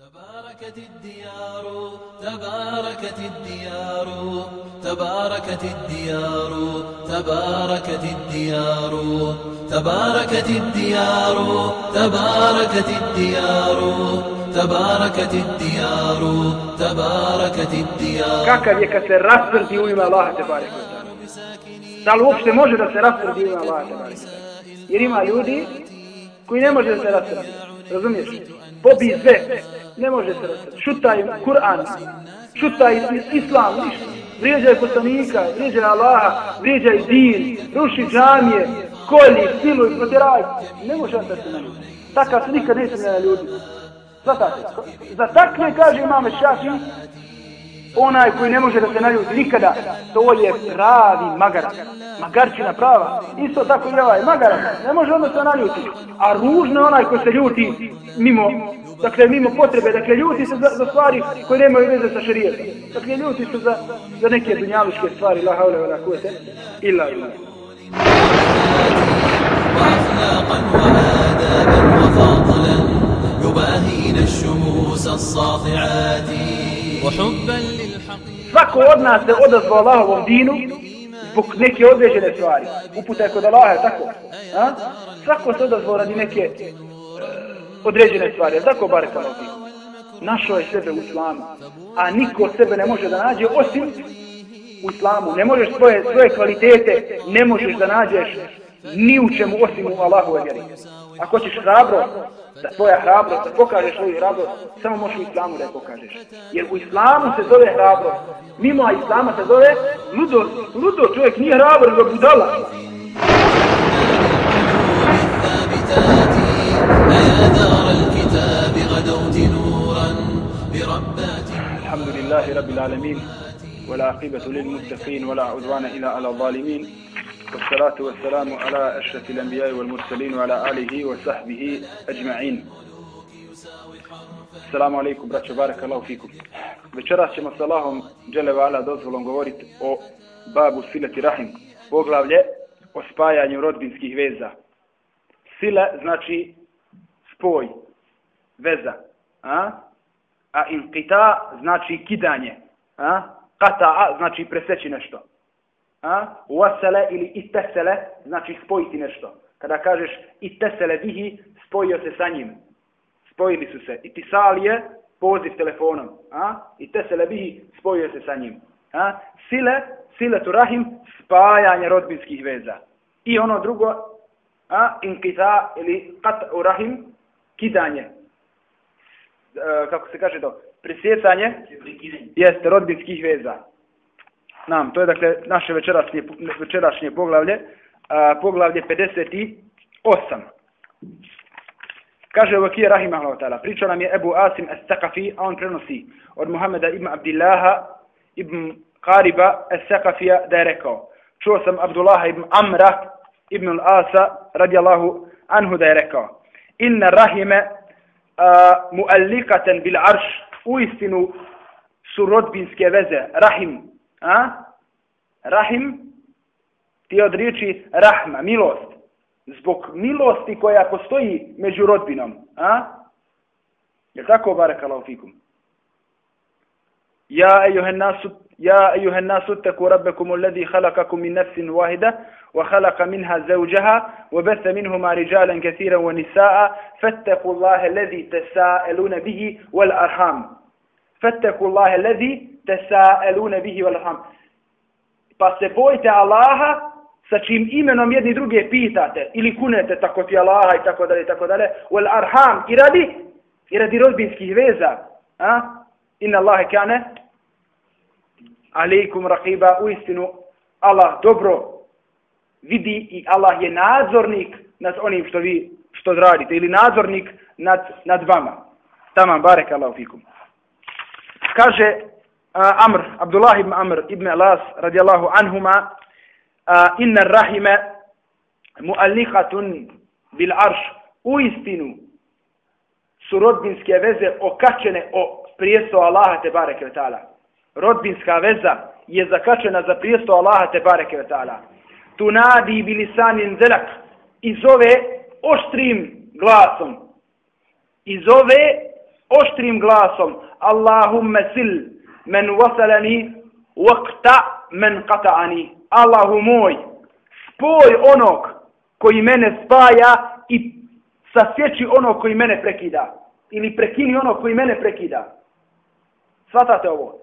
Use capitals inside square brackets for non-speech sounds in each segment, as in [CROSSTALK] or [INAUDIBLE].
تباركت الديار تباركت الديار تباركت الديار تباركت الديار تباركت الديار تباركت الديار تباركت الديار تباركت الديار kakav je kad se rasprdi u ime Allaha te barek Da li uopšte može da se rasprdi u ime Allaha te barek Jer ima ljudi koji ne može da se rasprdi. Razumiješ? Pobi sve. Ne može se rasprdi. Šutaj Kur'an. Šutaj Islam. Ništa. Vrijeđaj poslanika, vrijeđaj Allaha, vrijeđaj din, ruši džamije, kolji, siluj, protiraj. Ne može da se na ljudi. Takav se nikad neće na ljudi. Svatate. Za takve kaže imame Šafi, onaj koji ne može da se naljuti nikada, to je pravi magarac. Magarčina prava. Isto tako i ovaj magarac. Ne može onda se naljuti. A ružno je onaj koji se ljuti mimo, dakle, mimo potrebe. Dakle, ljuti se za, za stvari koje nemaju veze sa šarijetom. Dakle, ljuti se za, za neke dunjaluške stvari. La haule wa la kuvete. Illa illa. وأخلاقا وآدابا وفضلا يباهين الشموس الساطعات وحبا للحقيقة Svako od nas se odazvao Allahovom dinu zbog neke određene stvari. Uputa je kod Allaha, tako? A? Svako se odazvao radi neke e, određene stvari. Tako, bare kao ti? Našao je sebe u islamu. A niko sebe ne može da nađe osim u islamu. Ne možeš svoje, svoje kvalitete, ne možeš da nađeš ni u čemu osim u Allahove vjeri. Ako ćeš hrabro, da tvoja hrabrost, da pokažeš svoju hrabrost, samo možeš u islamu da je pokažeš. Jer u islamu se zove hrabrost. Mimo islama se zove ludo. Ludo čovjek nije hrabro, nego budala. الثابتات أيا دار الكتاب غدوت نورا بربات الحمد لله رب العالمين ولا عقبة للمتقين ولا عدوان إلا على الظالمين والصلاة والسلام على أشرف الأنبياء والمرسلين وعلى آله وصحبه أجمعين Assalamu alaikum, braćo, barakallahu fikum. Večeras ćemo s Allahom, džele vala, dozvolom govoriti o babu sileti rahim, poglavlje o spajanju rodbinskih veza. Sile znači spoj, veza. A, a inqita znači kidanje. A, qata'a znači preseći nešto. A, wasale ili ittesele znači spojiti nešto. Kada kažeš ittesele bihi, spojio se sa njim spojili su se. I pisal je poziv telefonom. A? I te se lebihi spojio se sa njim. A? Sile, sile tu rahim, spajanje rodbinskih veza. I ono drugo, a? inkita ili kat u rahim, kidanje. E, kako se kaže to? Prisjecanje jeste rodbinskih veza. Nam, to je dakle naše večerašnje, večerašnje poglavlje. A, poglavlje 58. Kaže Vakija Rahimahullah ta'ala, pričao nam je Ebu Asim As-Sakafi, a on prenosi od Muhameda ibn Abdillaha ibn Qariba As-Sakafija da je rekao, čuo sam Abdullaha ibn Amra ibn Al-Asa radijallahu anhu da je rekao, inna rahime muallikaten bil arš, u istinu su rodbinske veze, rahim, a? Rahim, ti od riječi rahma, milost. Zbog milosti koja postoji među rodbinom. A? Je tako, barakallahu fikum? Ja, ejuhen nasu, يا أيها الناس اتقوا ربكم الذي خلقكم من نفس واحدة وخلق منها زوجها وبث منهما رجالا كثيرا ونساء فاتقوا الله الذي تساءلون به والأرحام فاتقوا الله الذي arham. Bihi wal arham. Pa se bojte Allaha sa čim imenom jedni druge pitate ili kunete tako ti Allaha i tako dalje i tako dalje wal arham i radi i radi rodbinskih veza a inna Allahe kane alaikum raqiba u istinu Allah dobro vidi i Allah je nadzornik nad onim što vi što radite ili nadzornik nad, nad vama tamam barek Allah fikum kaže Amr Abdullah ibn Amr ibn Alas radijallahu anhuma inna rahime muallikatun bil arš u istinu su rodbinske veze okačene o prijesto Allaha te bareke ta'ala. Rodbinska veza je zakačena za prijesto Allaha te bareke ta'ala. Tu nadi bilisanin zelak i zove oštrim glasom. I zove oštrim glasom Allahumme sil men wasalani waqta men qata'ani. Allahu moj spoj onog koji mene spaja i sasjeći onog koji mene prekida. Ili prekini onog koji mene prekida. Svatate ovo?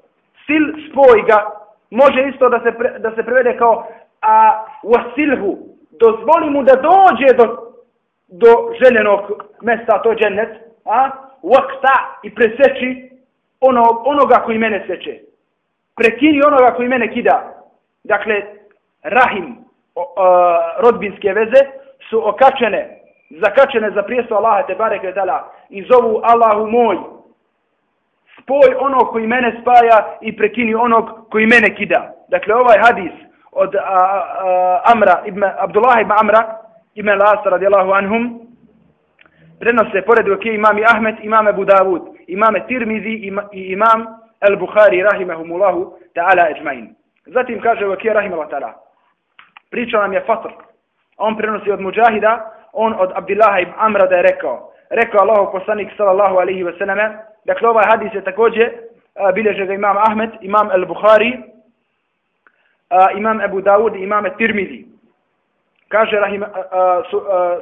Sil spoj ga. Može isto da se, pre, da se prevede kao a wasilhu. Dozvoli mu da dođe do, do željenog mesta to džennet a? Wakta i preseči ono, onoga koji mene seče. Prekini onoga koji mene kida. Dakle, rahim, o, o, rodbinske veze su okačene, zakačene za prijestvo Allaha te bareke dala i zovu Allahu moj. Spoj onog koji mene spaja i prekini onog koji mene kida. Dakle, ovaj hadis od a, a, Amra, ibn, Abdullah ibn Amra, ibn Lasa radijallahu anhum, prenose pored dok je imam Ahmed, imam Abu Davud imam Tirmizi i imam Al-Bukhari, rahimahumullahu ta'ala ejmain. Zatim kaže dok je rahimahullahu ta'ala. Pričao nam je Fatr. On prenosi od Mujahida, on od Abdillaha ibn Amra da je rekao. Rekao Allahu poslanik sallallahu alaihi wa sallam. Dakle, ovaj hadis je također bilježe ga imam Ahmed, imam Al-Bukhari, imam Abu Dawud, imam Tirmizi. Kaže rahim,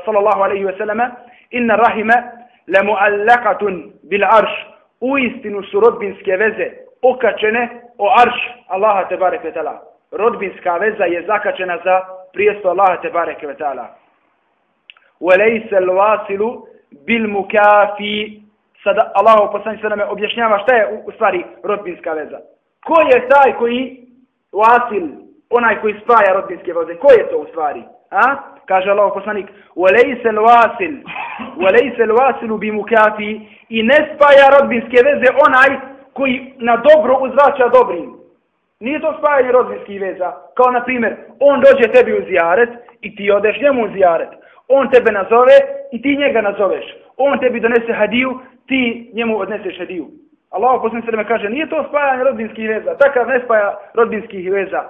sallallahu alaihi wasallam, inna rahime lemuallakatun bil arš u istinu su rodbinske veze okačene o arš Allaha te barek vetala. Rodbinska veza je zakačena za prijesto Allaha te barek vetala. Walejse l-vasilu bil mukafi sada Allahu poslanik sada me objašnjava šta je u, u stvari rodbinska veza. Ko je taj koji vasil, onaj koji spaja rodbinske veze? Ko je to u stvari? A? Kaže Allah poslanik, وَلَيْسَ الْوَاسِلُ وَلَيْسَ الْوَاسِلُ بِمُكَافِ I ne spaja rodbinske veze onaj koji na dobro uzvraća dobrim. Nije to spajanje rodbinskih veza. Kao na primjer, on dođe tebi u zijaret i ti odeš njemu u zijaret. On tebe nazove i ti njega nazoveš. On tebi donese hadiju, ti njemu odneseš hadiju. Allah poslanik se kaže, nije to spajanje rodbinskih veza. Takav ne spaja rodbinskih veza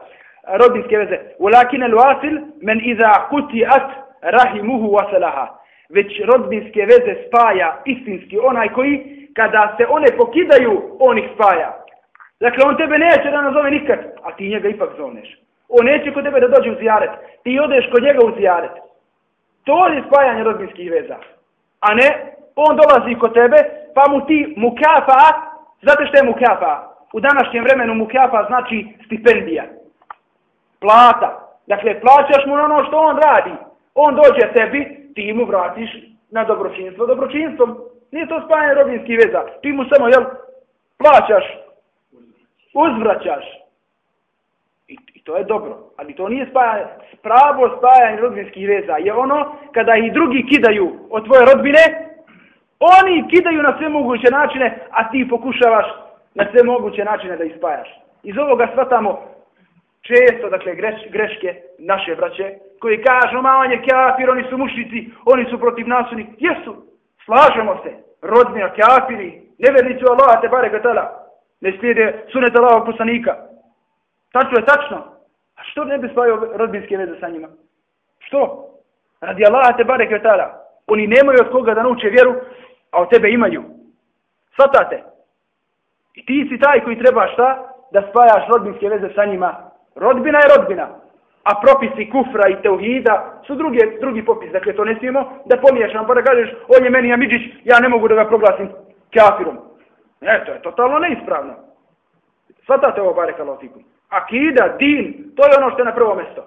rodinske veze. Ulakin el wasil men iza kutiat rahimuhu wasalaha. Već rodbinske veze spaja istinski onaj koji kada se one pokidaju, on ih spaja. Dakle, on tebe neće da nazove nikad, a ti njega ipak zovneš. On neće kod tebe da dođe u zijaret. Ti odeš kod njega u zijaret. To je spajanje rodbinskih veza. A ne, on dolazi kod tebe, pa mu ti mukafa, znate što je mukafa? U današnjem vremenu mukafa znači stipendija plata. Dakle, plaćaš mu ono što on radi. On dođe tebi, ti mu vratiš na dobročinstvo dobročinstvom. Nije to spajanje robinskih veza. Ti mu samo, jel, plaćaš, uzvraćaš. I, I to je dobro. Ali to nije spajanje, pravo spajanje rodbinskih veza. Je ono kada i drugi kidaju od tvoje rodbine, oni kidaju na sve moguće načine, a ti pokušavaš na sve moguće načine da ispajaš. Iz ovoga shvatamo često, dakle, greš, greške naše braće, koji kažu, ma on je kafir, oni su mušnici, oni su protiv nas, jesu, slažemo se, rodni kafiri, nevernici u Allaha te bare gatala, ne slijede sunet Allahog poslanika. Tačno je tačno. A što ne bi spavio rodbinske veze sa njima? Što? Radi Allaha te bare gatala. Oni nemaju od koga da nauče vjeru, a od tebe imaju. Svatate. I ti si taj koji treba šta? Da spajaš rodbinske veze sa njima, Rodbina je rodbina. A propisi kufra i teuhida su drugi, drugi popis. Dakle, to ne smijemo da pomiješam pa da kažeš on je meni Amidžić, ja ne mogu da ga proglasim kafirom. Ne, to je totalno neispravno. Svatate ovo bare kalotiku. Akida, din, to je ono što je na prvo mesto.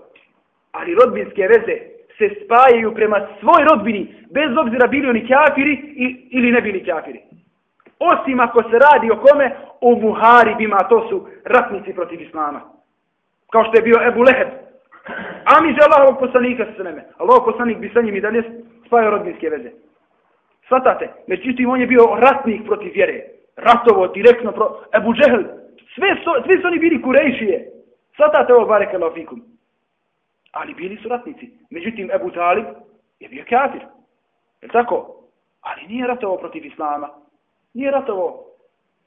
Ali rodbinske veze se spajaju prema svoj rodbini, bez obzira bili oni kafiri i, ili ne bili kafiri. Osim ako se radi o kome, o muharibima, to su ratnici protiv islama kao što je bio Ebu Leheb. mi za Allahovog poslanika sa sveme. Allahov poslanik bi sa njim i dalje spajao rodbinske veze. Svatate, međutim on je bio ratnik protiv vjere. Ratovo, direktno pro... Ebu Džehl. Sve, su, sve su oni bili kurejšije. Svatate ovo bareke lafikum. Ali bili su ratnici. Međutim, Ebu Talib je bio kafir. Je tako? Ali nije ratovo protiv Islama. Nije ratovo.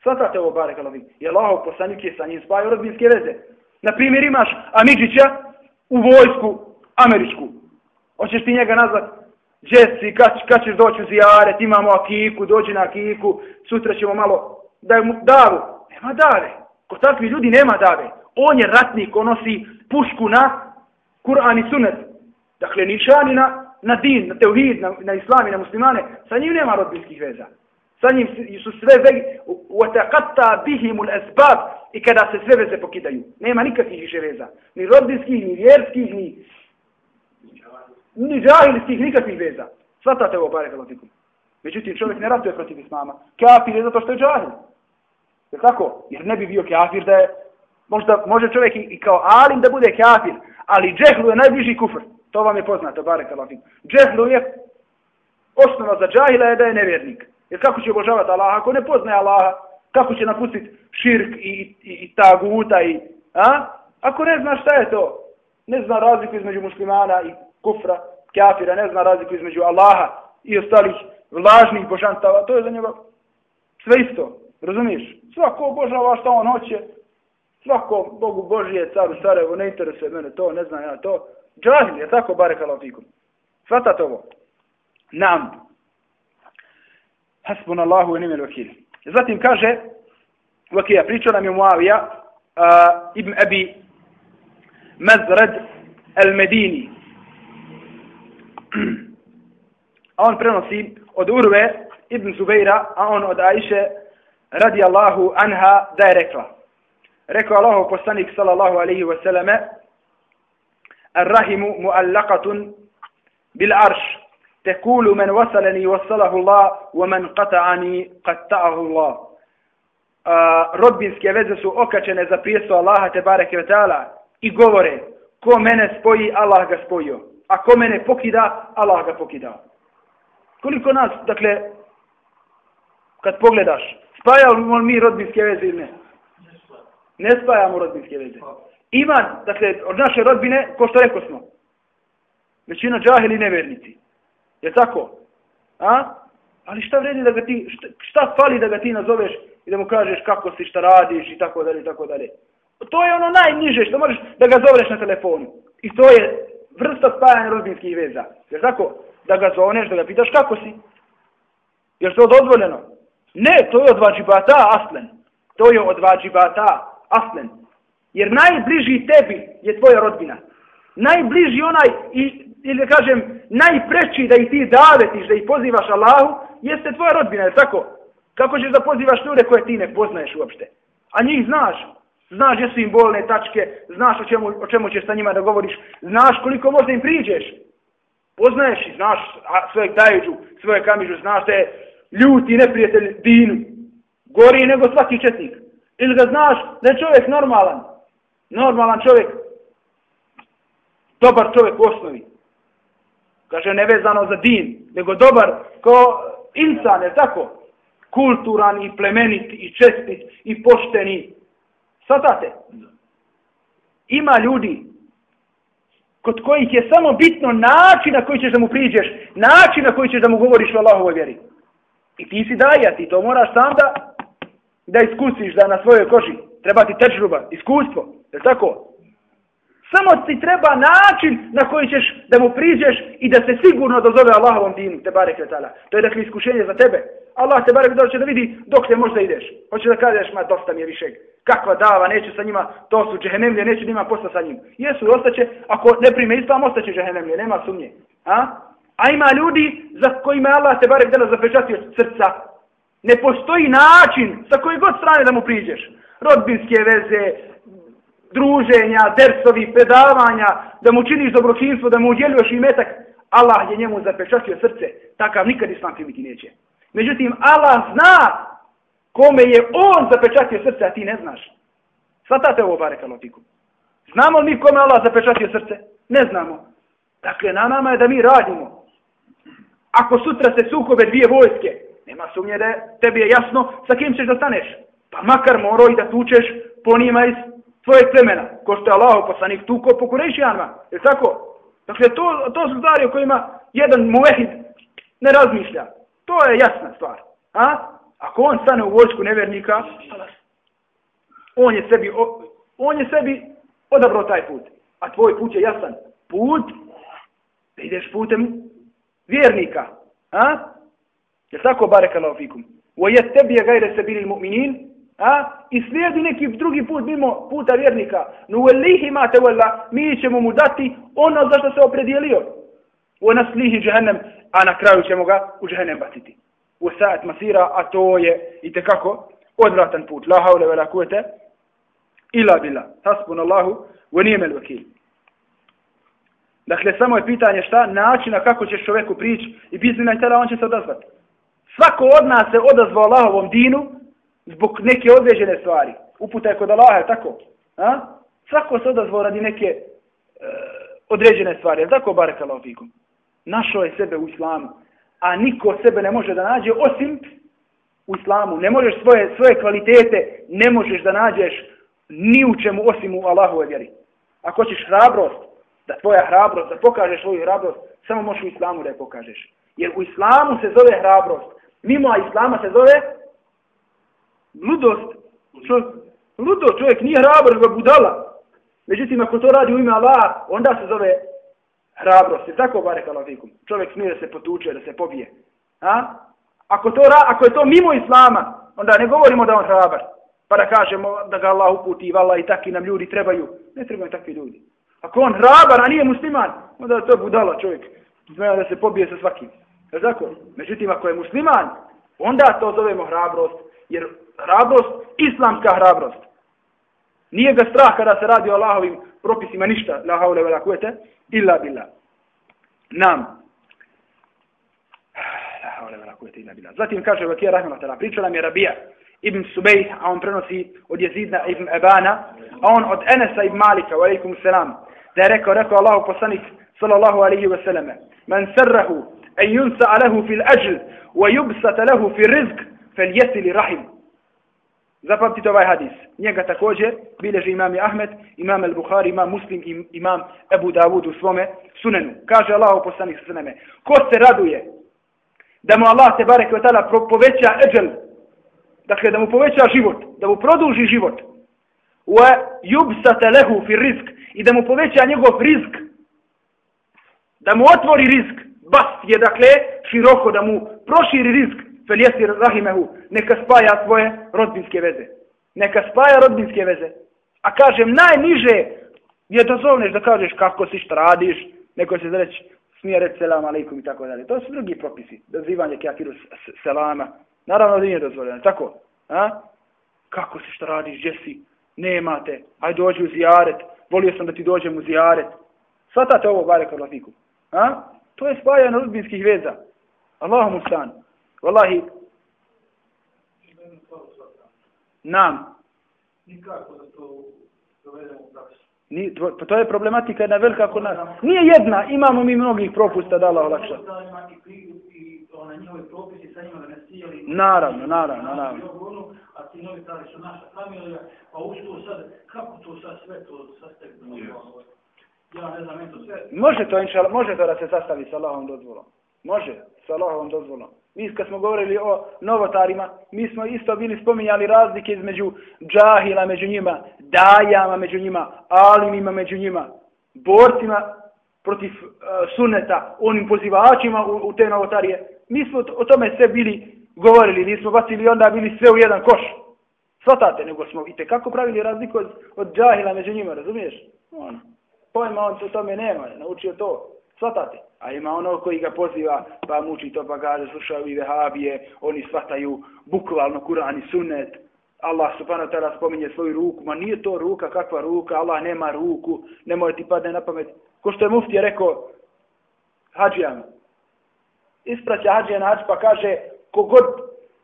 Svatate ovo bareke lafikum. Je Allahov poslanik je sa njim spajao rodbinske veze. Na primjer imaš Amidžića u vojsku američku. Hoćeš ti njega nazvat Jesse, kad, kad ćeš doći u zijaret, imamo akiku, dođi na akiku, sutra ćemo malo, daj mu davu. Nema dave. Kod takvi ljudi nema dave. On je ratnik, on nosi pušku na Kur'an i sunet. Dakle, nišani na, na din, na teuhid, na, na islam i na muslimane. Sa njim nema rodbinskih veza Sa njim su sve vege, وَتَقَتَّا بِهِمُ الْأَسْبَابِ I kada se sve veze pokidaju. Nema nikakvih više veza. Ni rodbinskih, ni vjerskih, ni ni džahilskih nikakvih veza. Svatate ovo, bare kalatikum. Međutim, čovjek ne ratuje protiv islama. Kafir je zato što je džahil. Je tako? Jer ne bi bio kafir da je... Možda može čovjek i, i kao alim da bude kafir, ali džehlu je najbliži kufr. To vam je poznato, bare kalatikum. Džehlu je osnova za džahila je da je nevjernik. Jer kako će obožavati Allaha ako ne poznaje Allaha? Kako će napustiti širk i, i, i taguta i... A? Ako ne zna šta je to? Ne zna razliku između muslimana i kufra, kafira, ne zna razliku između Allaha i ostalih lažnih božanstava, to je za njega sve isto, razumiješ? Svako obožava što on hoće, svako Bogu Božije, caru Sarajevo, ne interesuje mene to, ne znam ja to. Džahil je tako, bare kalafikum. Svatate ovo. Nam. Hasbun Allahu i nimel vakil. Zatim kaže, vakija, pričao nam je Muavija, uh, Ibn Abi Mazred al-Medini, a on prenosi od Urve ibn Zubeira, a on od Ajše radi Allahu anha da je rekla. Rekao Allahu poslanik sallallahu alaihi wa sallame الرحم tekulu men vasaleni vasalahu Allah, wa men qata'ani qata'ahu Allah. Uh, rodbinske veze su okačene za pjesu Allaha te bareke i i govore ko mene spoji, Allah ga spojio. A ko mene pokida, Allah ga pokida. Koliko nas, dakle, kad pogledaš, spajamo mi rodbinske veze ili ne? Ne spajamo rodbinske veze. Ima, dakle, od naše rodbine, ko što rekao smo, većina džahili nevernici. Je tako? A? Ali šta vredi da ga ti, šta, šta fali da ga ti nazoveš i da mu kažeš kako si, šta radiš i tako dalje i tako dalje. To je ono najniže što možeš da ga zoveš na telefonu. I to je vrsta spajanja rodinskih veza. Jer tako, da ga zovneš, da ga pitaš kako si. Jer to dozvoljeno? Ne, to je od vađibata aslen. To je od vađibata aslen. Jer najbliži tebi je tvoja rodbina. Najbliži onaj, i, ili da kažem, najpreći da ih ti davetiš, da ih pozivaš Allahu, jeste tvoja rodbina, je tako? Kako ćeš da pozivaš ljude koje ti ne poznaješ uopšte? A njih znaš, Znaš gdje su im bolne tačke, znaš o čemu, o čemu ćeš sa njima da govoriš, znaš koliko možda im priđeš. Poznaješ i znaš svoje dajeđu, svoje kamižu, znaš da je ljuti neprijatelj dinu, gori nego svaki četnik. Ili ga znaš da je čovjek normalan, normalan čovjek, dobar čovjek u osnovi. Kaže, nevezano za din, nego dobar kao insan, je tako? Kulturan i plemenit i čestit i pošteni Svatate? Ima ljudi kod kojih je samo bitno način na koji ćeš da mu priđeš, način na koji ćeš da mu govoriš o Allahovoj vjeri. I ti si daja, ti to moraš sam da, da iskusiš da na svojoj koži. Treba ti tečruba, iskustvo. Je tako? Samo ti treba način na koji ćeš da mu priđeš i da se sigurno dozove Allahovom dinu, te bare kretala. To je dakle iskušenje za tebe. Allah te barek doće da vidi dok te možda ideš. Hoće da kažeš, ma dosta mi je višeg kakva dava, neće sa njima, to su džehenemlje, neće da imam posla sa njim. Jesu, ostaće, ako ne prime islam, ostaće džehenemlje, nema sumnje. A? A ima ljudi za kojima Allah te barek dala zapečatio srca. Ne postoji način sa koji god strane da mu priđeš. Rodbinske veze, druženja, dersovi, predavanja, da mu činiš dobročinstvo, da mu udjeljuješ i metak. Allah je njemu zapečatio srce. Takav nikad islam primiti neće. Međutim, Allah zna kome je on zapečatio srce, a ti ne znaš. Svatate ovo, bare kalotiku. Znamo li mi kome Allah zapečatio srce? Ne znamo. Dakle, na nama je da mi radimo. Ako sutra se sukobe dvije vojske, nema sumnje da tebi je jasno sa kim ćeš da staneš. Pa makar morao i da tučeš po njima iz svoje plemena. Ko što je Allah poslanik tuko po kurešijanima. Je tako? Dakle, to, to su stvari o kojima jedan muvehid ne razmišlja. To je jasna stvar. A? Ako on stane u vojsku nevernika, on je sebi, on je sebi odabrao taj put. A tvoj put je jasan. Put, da ideš putem vjernika. A? Je tako barek Allah fikum? Wa yattabi ghayra sabilil mu'minin? A? I slijedi neki drugi put mimo puta vjernika. No walihi ma tawalla, mi ćemo mu dati ono za što se opredijelio. Wa naslihi džehennem, a na kraju ćemo ga u džehennem baciti. U sa'at masira, a to je i tekako odvratan put. La haule wala kuvvete bila. Hasbun Allahu, wa nijemel vakil. Dakle, samo je pitanje šta, načina kako ćeš čovjeku prići i bizina i tela, on će se odazvati. Svako od nas se odazvao Allahovom dinu zbog neke određene stvari. Uputa je kod Allaha, je tako? A? Svako se odazvao radi neke e, određene stvari. Je tako, barek Allah fikum? Našao je sebe u islamu. A niko sebe ne može da nađe osim u islamu. Ne možeš svoje, svoje kvalitete, ne možeš da nađeš ni u čemu osim u Allahove vjeri. Ako ćeš hrabrost, da tvoja hrabrost, da pokažeš svoju hrabrost, samo možeš u islamu da je pokažeš. Jer u islamu se zove hrabrost. Mimo islama se zove ludost. Čo, ludost, čovjek nije hrabar, nego budala. Međutim, ako to radi u ime Allah, onda se zove hrabrost. Je tako, bare kalafikum? Čovjek smije da se potuče, da se pobije. A? Ako, to, ako je to mimo islama, onda ne govorimo da on hrabar. Pa da kažemo da ga Allah uputi, vala i takvi nam ljudi trebaju. Ne trebaju takvi ljudi. Ako on hrabar, a nije musliman, onda to je budala čovjek. Zna da se pobije sa svakim. Je tako? Međutim, ako je musliman, onda to zovemo hrabrost. Jer hrabrost, islamska hrabrost. Nije ga strah kada se radi o Allahovim propisima ništa. La haule vela kuvete. Illa billah. Nam. La haule vela kuvete illa billah. Zatim kaže Vakija Rahmanatala. Pričala mi je Rabija ibn Subej, a on prenosi od Jezidna ibn Ebana, a on od Enesa ibn Malika, alaikum salam, da je rekao, rekao Allahu poslanik, sallallahu alaihi wa sallam, man sarrahu en yunsa alahu fil ajl, wa yubsata lahu fil rizq, fel jesili rahim. Zapamtite ovaj hadis. Njega također bileži imam Ahmed, imam al-Bukhari, imam Muslim, imam Ebu Davud u svome sunenu. Kaže Allahu poslanik sveme, ko se raduje da mu Allah te barek ve ta'ala poveća eđel, dakle da mu poveća život, da mu produži život, wa yubsata lahu fi rizq i da mu poveća njegov rizk, da mu otvori rizk, bast je dakle široko, da mu proširi rizk, Feljesir rahimehu, neka spaja svoje rodbinske veze. Neka spaja rodbinske veze. A kažem, najniže je da zovneš da kažeš kako si šta radiš, neko se reći, smije reći selam alaikum i tako dalje. To su drugi propisi, dozivanje kafiru selama. Naravno da nije dozvoljeno, tako? A? Kako si šta radiš, gdje si? Nemate, aj dođi u zijaret, volio sam da ti dođem u zijaret. Svatate ovo, barek Allah A? To je spajanje rodbinskih veza. Allahum stan. Wallahi. Nam. Nikako da to dovedemo u praksu. Ni, to, pa to je problematika jedna velika kod nas. Nije jedna, imamo mi mnogih propusta da Allah olakša. Naravno, naravno, naravno. A ti novi pravi su naša familija, pa ušto sad, kako to sad sve to sastegno? Ja ne znam, to sve... Može to, inšala, može to da se sastavi sa Allahom dozvolom. Može, sa Allahom dozvolom. Mi kad smo govorili o novotarima, mi smo isto bili spominjali razlike između džahila među njima, dajama među njima, alimima među njima, borcima protiv e, uh, suneta, onim pozivačima u, u te novotarije. Mi smo o tome sve bili govorili, nismo bacili onda bili sve u jedan koš. Svatate, nego smo i kako pravili razliku od, od džahila među njima, razumiješ? Ono, pojma on o tome nema, naučio to. Svatate. A ima ono koji ga poziva, pa muči to, pa kaže, slušaju i vehabije, oni svataju bukvalno Kur'an i sunnet. Allah subhanahu ta'ala spominje svoju ruku, ma nije to ruka, kakva ruka, Allah nema ruku, nemoj ti padne na pamet. Ko što je mufti je rekao, hađijama, ispraća hađija na hađ, pa kaže, kogod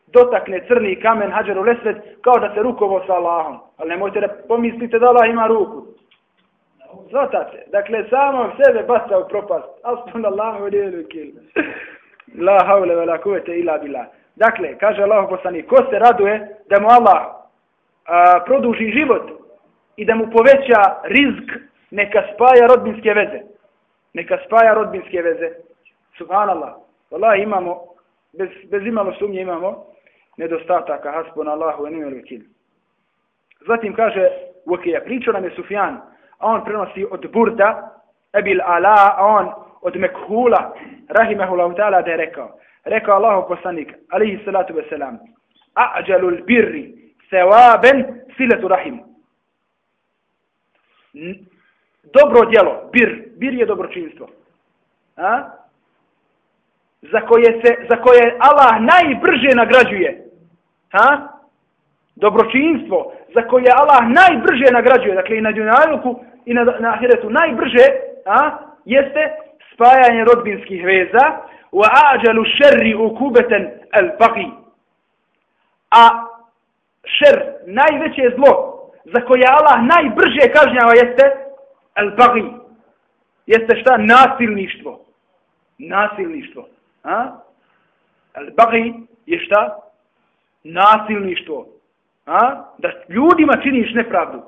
dotakne crni kamen hađaru u lesvet, kao da se rukovo sa Allahom. Ali nemojte da pomislite da Allah ima ruku. Svatate. Dakle, samo sebe baca u propast. Aspun Allah u kil. La haule ve la kuvete ila bila. Dakle, kaže Allah poslani, ko se raduje da mu Allah a, produži život i da mu poveća rizk, neka spaja rodbinske veze. Neka spaja rodbinske veze. Subhanallah. Wallahi imamo, bez, bez imalo sumnje imamo nedostataka. Hasbun Allahu en imel. Zatim kaže, Vakija, pričao nam je Sufjan, a on prenosi od Burda, Ebil Ala, a on od Mekhula, rahimahullahu ta'ala, da je rekao. Rekao Allah poslanik, alihi salatu wasalam, a'đalul birri, sevaben, siletu rahim. Dobro djelo, bir, bir je dobročinstvo. A? Za koje, se, za koje Allah najbrže nagrađuje. Ha? Dobročinstvo za koje Allah najbrže nagrađuje, dakle i na dunjaluku i na, na ahiretu. Najbrže, a, jeste spajanje rodbinskih veza. Wa ađalu šerri ukubeten al baqi a šer najveće zlo za koje Allah najbrže kažnjava jeste al baqi jeste šta? Nasilništvo. Nasilništvo a? Al baqi je šta? Nasilništvo a? Da ljudima činiš nepravdu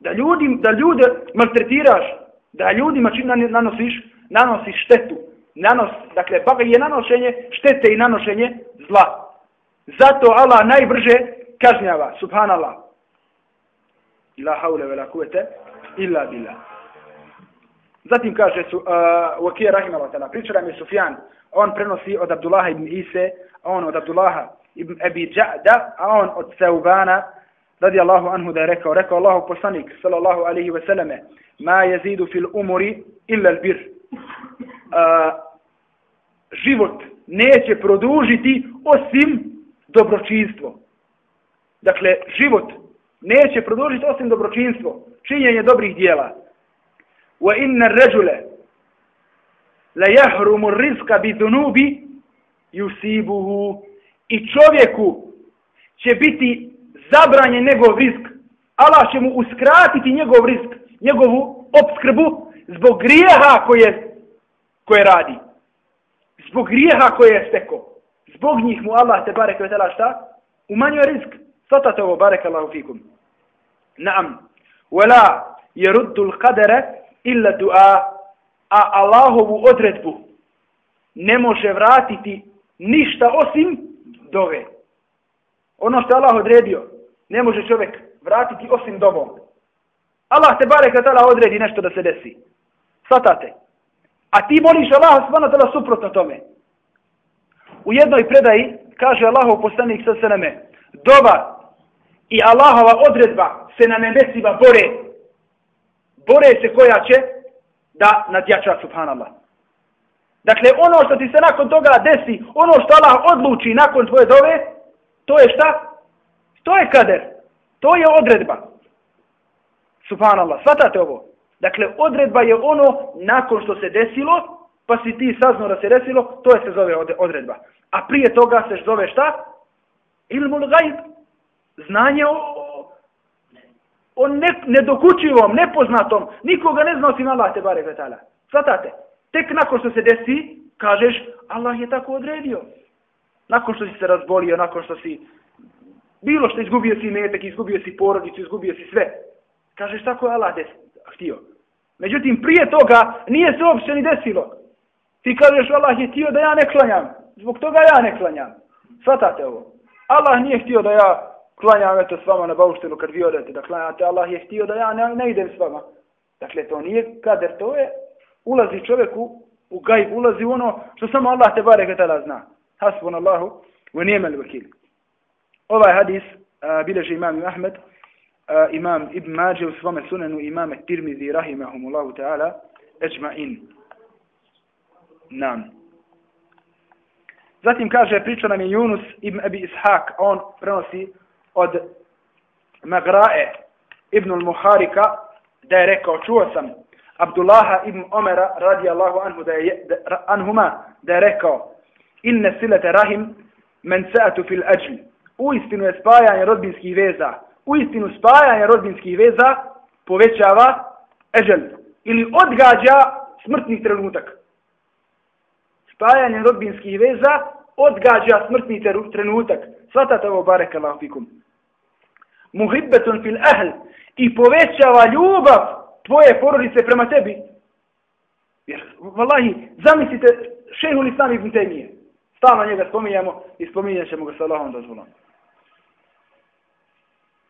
da ljudi da ljude maltretiraš da ljudima čini nanosiš nanosiš štetu nanos, dakle, baga je nanošenje štete i nanošenje zla. Zato Allah najbrže kažnjava, subhanallah. La haule vela kuvete, illa billah. Zatim kaže su, uh, Wakija Rahimala tala, priča nam je Sufjan, on prenosi od Abdullaha ibn Ise, on od Abdullaha ibn Abi Ja'da, a on od Seubana, radi Allahu anhu da je rekao, rekao Allahu poslanik, sallallahu alaihi ve selleme, ma jezidu fil umuri illa al bir. A, život neće produžiti osim dobročinstvo. Dakle, život neće produžiti osim dobročinstvo, činjenje dobrih dijela. Wa inna rajula la yahrumu rizqa bi dhunubi yusibuhu i čovjeku će biti zabranjen njegov rizik. Allah će mu uskratiti njegov rizik, njegovu obskrbu zbog grijeha koje, koje radi zbog grijeha koje je steko. Zbog njih mu Allah te barek ve tela šta? Umanjuje risk. Svatate ovo, barek Allahu fikum. Naam. Wala jeruddu l'kadere illa du'a. A Allahovu odredbu ne može vratiti ništa osim dove. Ono što Allah odredio ne može čovjek vratiti osim dobom. Allah te barek ve odredi nešto da se desi. Svatate. A ti moliš Allah subhanahu wa suprotno tome. U jednoj predaji kaže Allahov poslanik sa sveme, doba i Allahova odredba se na nebesima bore. Bore se koja će da nadjača subhanallah. Dakle, ono što ti se nakon toga desi, ono što Allah odluči nakon tvoje dove, to je šta? To je kader. To je odredba. Subhanallah. Svatate ovo? Dakle, odredba je ono nakon što se desilo, pa si ti saznao da se desilo, to je se zove odredba. A prije toga se zove šta? Ilmul gajb. Znanje o, o ne, nedokućivom, nepoznatom. Nikoga ne zna osim Allah te bare vetala. Svatate? Tek nakon što se desi, kažeš, Allah je tako odredio. Nakon što si se razbolio, nakon što si bilo što izgubio si metak, izgubio si porodicu, izgubio si sve. Kažeš, tako je Allah desi htio. Međutim, prije toga nije se uopšte ni desilo. Ti kažeš, Allah je htio da ja ne klanjam. Zbog toga ja ne klanjam. Svatate ovo. Allah nije htio da ja klanjam eto s vama na bauštinu kad vi odete da klanjate. Allah je htio da ja ne, ne idem s vama. Dakle, to nije kader, to je ulazi čovjeku u gajb, ulazi u ono što samo Allah te bare kada zna. Hasbun Allahu, u nijemel vakil. Ovaj hadis uh, bileži imam Ahmed, uh, imam Ibn Mađe u svome sunenu imam Tirmizi rahimahumullahu ta'ala eđma'in. Nam. Zatim kaže, priča nam je Yunus ibn Abi Ishaq, on prenosi od Magrae ibn al-Muharika, da je rekao, čuo sam Abdullaha ibn Omera radijallahu anhu da je, da, anhuma, da je rekao, inne silete rahim men sa'atu fil ajl uistinu je spajanje rodbinskih veza, uistinu spajanje rodbinskih veza povećava eđel ili odgađa smrtni trenutak. Spajanje rodbinskih veza odgađa smrtni trenutak. Svatate ovo barek Allah fikum. Muhibbetun fil ahl i povećava ljubav tvoje porodice prema tebi. Jer, vallahi, zamislite šehu li sami ibn Temije. Stalno njega spominjamo i spominjat ćemo ga sa Allahom dozvolom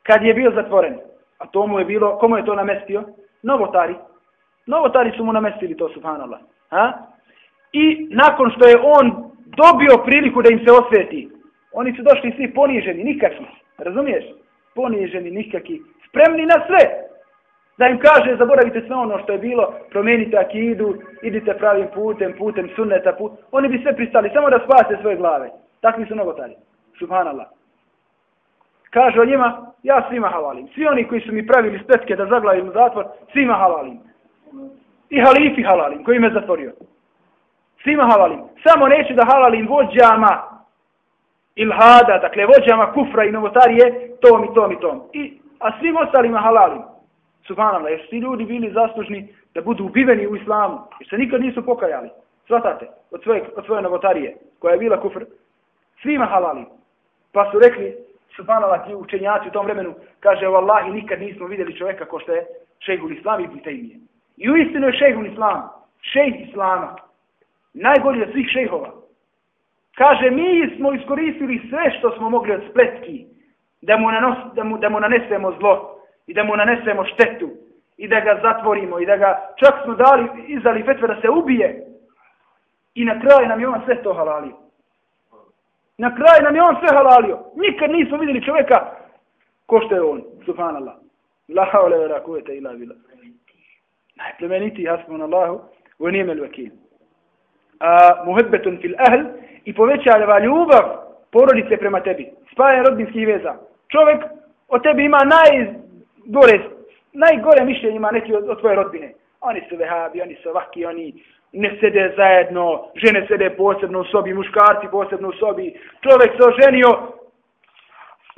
kad je bio zatvoren. A to mu je bilo, komu je to namestio? Novotari. Novotari su mu namestili to, subhanallah. Ha? i nakon što je on dobio priliku da im se osveti, oni su došli svi poniženi, nikakvi, razumiješ? Poniženi, nikakvi, spremni na sve. Da im kaže, zaboravite sve ono što je bilo, promijenite akidu, idite pravim putem, putem sunneta, put. Oni bi sve pristali, samo da spase svoje glave. Takvi su novotari. Subhanallah. Kaže o njima, ja svima halalim. Svi oni koji su mi pravili spetke da zaglavim u zatvor, svima halalim. I halifi halalim, koji me zatvorio. Svima halalim. Samo neću da halalim vođama ilhada, dakle vođama kufra i novotarije, tom i tom i tom. I, a svim ostalima halalim. Subhanallah, jer svi ljudi bili zaslužni da budu ubiveni u islamu, jer se nikad nisu pokajali. Svatate, od svoje, od svoje novotarije, koja je bila kufr, svima halalim. Pa su rekli, subhanallah, ti učenjaci u tom vremenu, kaže, vallahi, nikad nismo vidjeli čovjeka ko što je šejhul islam i Tejmije. I u istinu je šejhul islam, šejh islama, najbolji od svih šejhova. Kaže, mi smo iskoristili sve što smo mogli od spletki, da mu, nanos, da mu, da mu nanesemo zlo i da mu nanesemo štetu i da ga zatvorimo i da ga čak smo dali, izdali fetve da se ubije i na kraju nam je on sve to halalio. Na kraj nam je on sve halalio. Nikad nismo vidjeli čovjeka ko što je on. Subhanallah. La haule vera kuvete ila vila. Najplemeniti hasbun Allahu wa el wakil. A muhebbetun fil ahl i povećava ljubav porodice prema tebi. Spaja rodbinskih veza. Čovjek o tebi ima najgore, najgore mišljenje ima neki od, od tvoje rodbine. Oni su vehabi, oni su ovaki, oni ne sede zajedno, žene sede posebno u sobi, muškarci posebno u sobi, čovjek se oženio,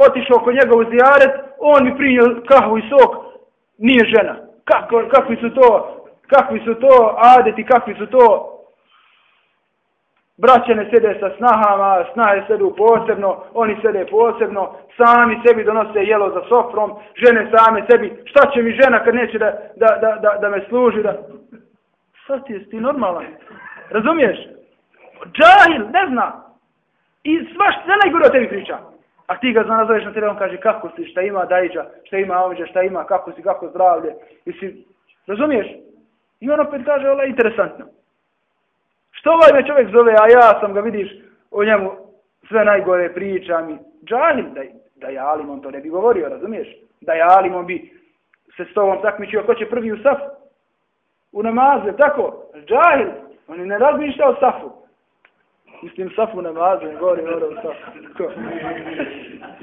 otišao kod njega u zijaret, on mi prinio kahvu i sok, nije žena. Kako, kakvi su to, kakvi su to adeti, kakvi su to? Braće ne sede sa snahama, snahe sedu posebno, oni sede posebno, sami sebi donose jelo za sofrom, žene same sebi, šta će mi žena kad neće da, da, da, da, da me služi, da, Šta ti jesi ti normalan? Razumiješ? Džahil, ne zna. I svaš, sve najgore o tebi priča. A ti ga zna nazoveš na telefon, kaže kako si, šta ima dajđa, šta ima omiđa, šta ima, kako si, kako zdravlje. I si, razumiješ? I on opet kaže, ola, interesantno. Što ovaj me čovjek zove, a ja sam ga vidiš o njemu sve najgore pričam i džahil, da, da ja alim, on to ne bi govorio, razumiješ? Da ja alim, on bi se s tobom takmičio, ko će prvi u safu u namaze, tako? Džahil, oni ne razmišlja o safu. Mislim, safu namaze, ne govori ovdje o safu.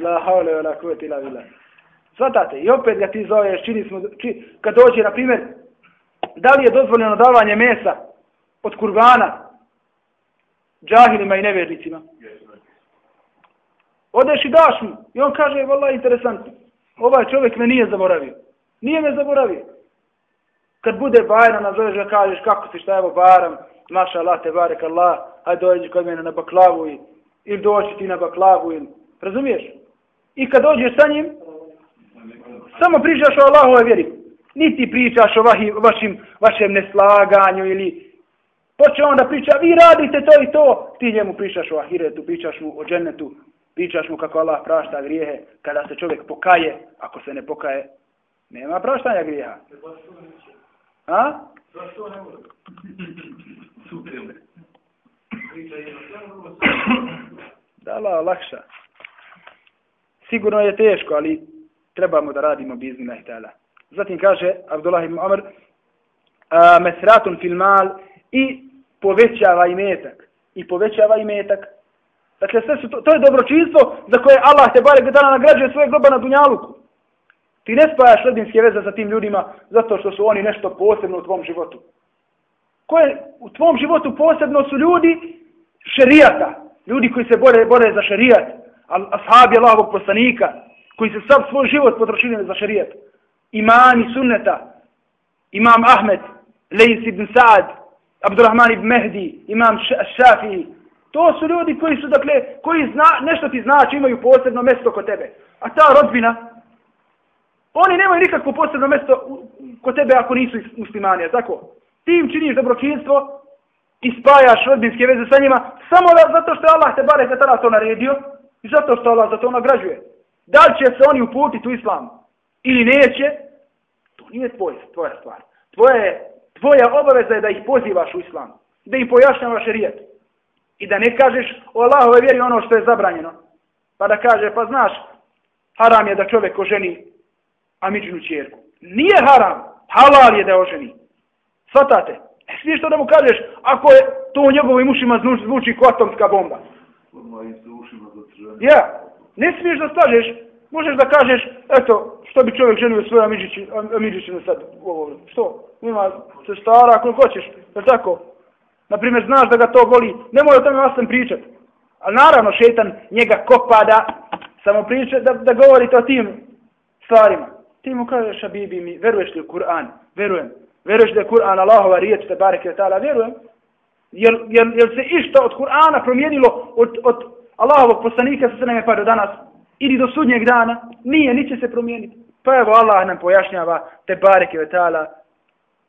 la haule, la kuveti, la vila. Svatate, i opet ga ti zoveš, čini smo, či, kad dođe, na primjer, da li je dozvoljeno davanje mesa od kurbana džahilima i nevjernicima? Odeš i daš mu. I on kaže, valla, interesantno. Ovaj čovjek me nije zaboravio. Nije me zaboravio kad bude bajra, nazoveš ga, kažeš kako si, šta evo baram, maša Allah, te barek Allah, hajde dođi kod mene na baklavu i, ili doći ti na baklavu, ili, razumiješ? I kad dođeš sa njim, samo pričaš o Allahove vjeri. Niti pričaš o vahi, vašim, vašem neslaganju ili poče on da priča, vi radite to i to, ti njemu pričaš o ahiretu, pričaš mu o džennetu, pričaš mu kako Allah prašta grijehe, kada se čovjek pokaje, ako se ne pokaje, nema praštanja grijeha. A? Zašto ne [LAUGHS] može? Da, la, lakša. Sigurno je teško, ali trebamo da radimo biznina i tala. Zatim kaže Abdullah ibn Umar, mesratun fil mal i povećava i metak. I povećava i metak. Dakle, sve su to, to je dobročinstvo za koje Allah te bare dana nagrađuje svoje groba na Dunjaluku. Ti ne spajaš rodinske veze sa tim ljudima zato što su oni nešto posebno u tvom životu. Koje u tvom životu posebno su ljudi šerijata. Ljudi koji se bore, bore za šerijat. Ashabi Allahovog poslanika. Koji se sav svoj život potrošili za šerijat. Imani sunneta. Imam Ahmed. Lejs ibn Sa'ad. Abdurrahman ibn Mehdi. Imam Šafii. To su ljudi koji su, dakle, koji zna, nešto ti znači, imaju posebno mjesto kod tebe. A ta rodbina, Oni nemaju nikakvo posebno mjesto kod tebe ako nisu muslimani, tako? Ti im činiš dobročinstvo i spajaš rodbinske veze sa njima samo da, zato što je Allah te barek tada to naredio i zato što Allah za to nagrađuje. Da li će se oni uputiti u islam ili neće, to nije tvoj, tvoja stvar. Tvoje, tvoja obaveza je da ih pozivaš u islam. da im pojašnjavaš rijet I da ne kažeš o Allahove vjeri ono što je zabranjeno. Pa da kaže, pa znaš, haram je da čovjek oženi amiđinu čerku. Nije haram, halal je da oženi. Svatate? Ne smiješ to da mu kažeš, ako je to u njegovim ušima zvuči kao atomska bomba. Ja, ne smiješ da stažeš, možeš da kažeš, eto, što bi čovjek ženio svoje amiđićinu sad, ovo, što? Ima se stara, ako hoćeš, je tako? Naprimjer, znaš da ga to boli, nemoj o tome vas sam pričat. Ali naravno, šetan njega kopa da samo priča, da, da govorite o tim stvarima. Ti mu kažeš, a bibi mi, veruješ li u Kur'an? Verujem. Veruješ da je Kur'an Allahova riječ, te barek je ta'ala, verujem. Jel, jel, jel se išta od Kur'ana promijenilo od, od Allahovog poslanika sa sveme pa do danas? Ili do sudnjeg dana? Nije, niće se promijeniti. Pa evo Allah nam pojašnjava te bareke ve ta'ala.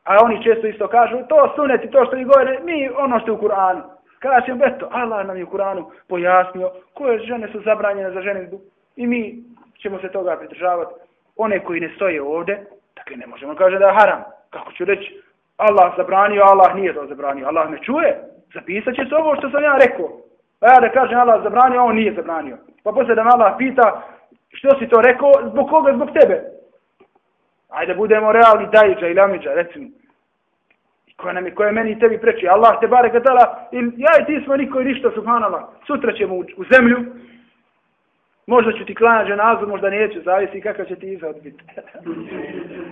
A oni često isto kažu, to suneti, to što vi govore, mi ono što je u Kur'anu. Kažem, eto, Allah nam je u Kur'anu pojasnio koje žene su zabranjene za ženitbu. I mi ćemo se toga pridržavati. One koji ne stoje ovde, dakle ne možemo kaže da je haram. Kako ću reći, Allah zabranio, Allah nije to zabranio. Allah me čuje, zapisat će se ovo što sam ja rekao. A ja da kažem Allah zabranio, on nije zabranio. Pa poslije da me Allah pita, što si to rekao, zbog koga, zbog tebe. Ajde budemo realni dajiđa ili amidža, recimo koja nam je, koja je meni i tebi preči. Allah te bare katala, i ja i ti smo niko i ništa, subhanallah. Sutra ćemo u, u zemlju, možda ću ti klanjati ženazu, možda neću, zavisi kakav će ti izhod biti.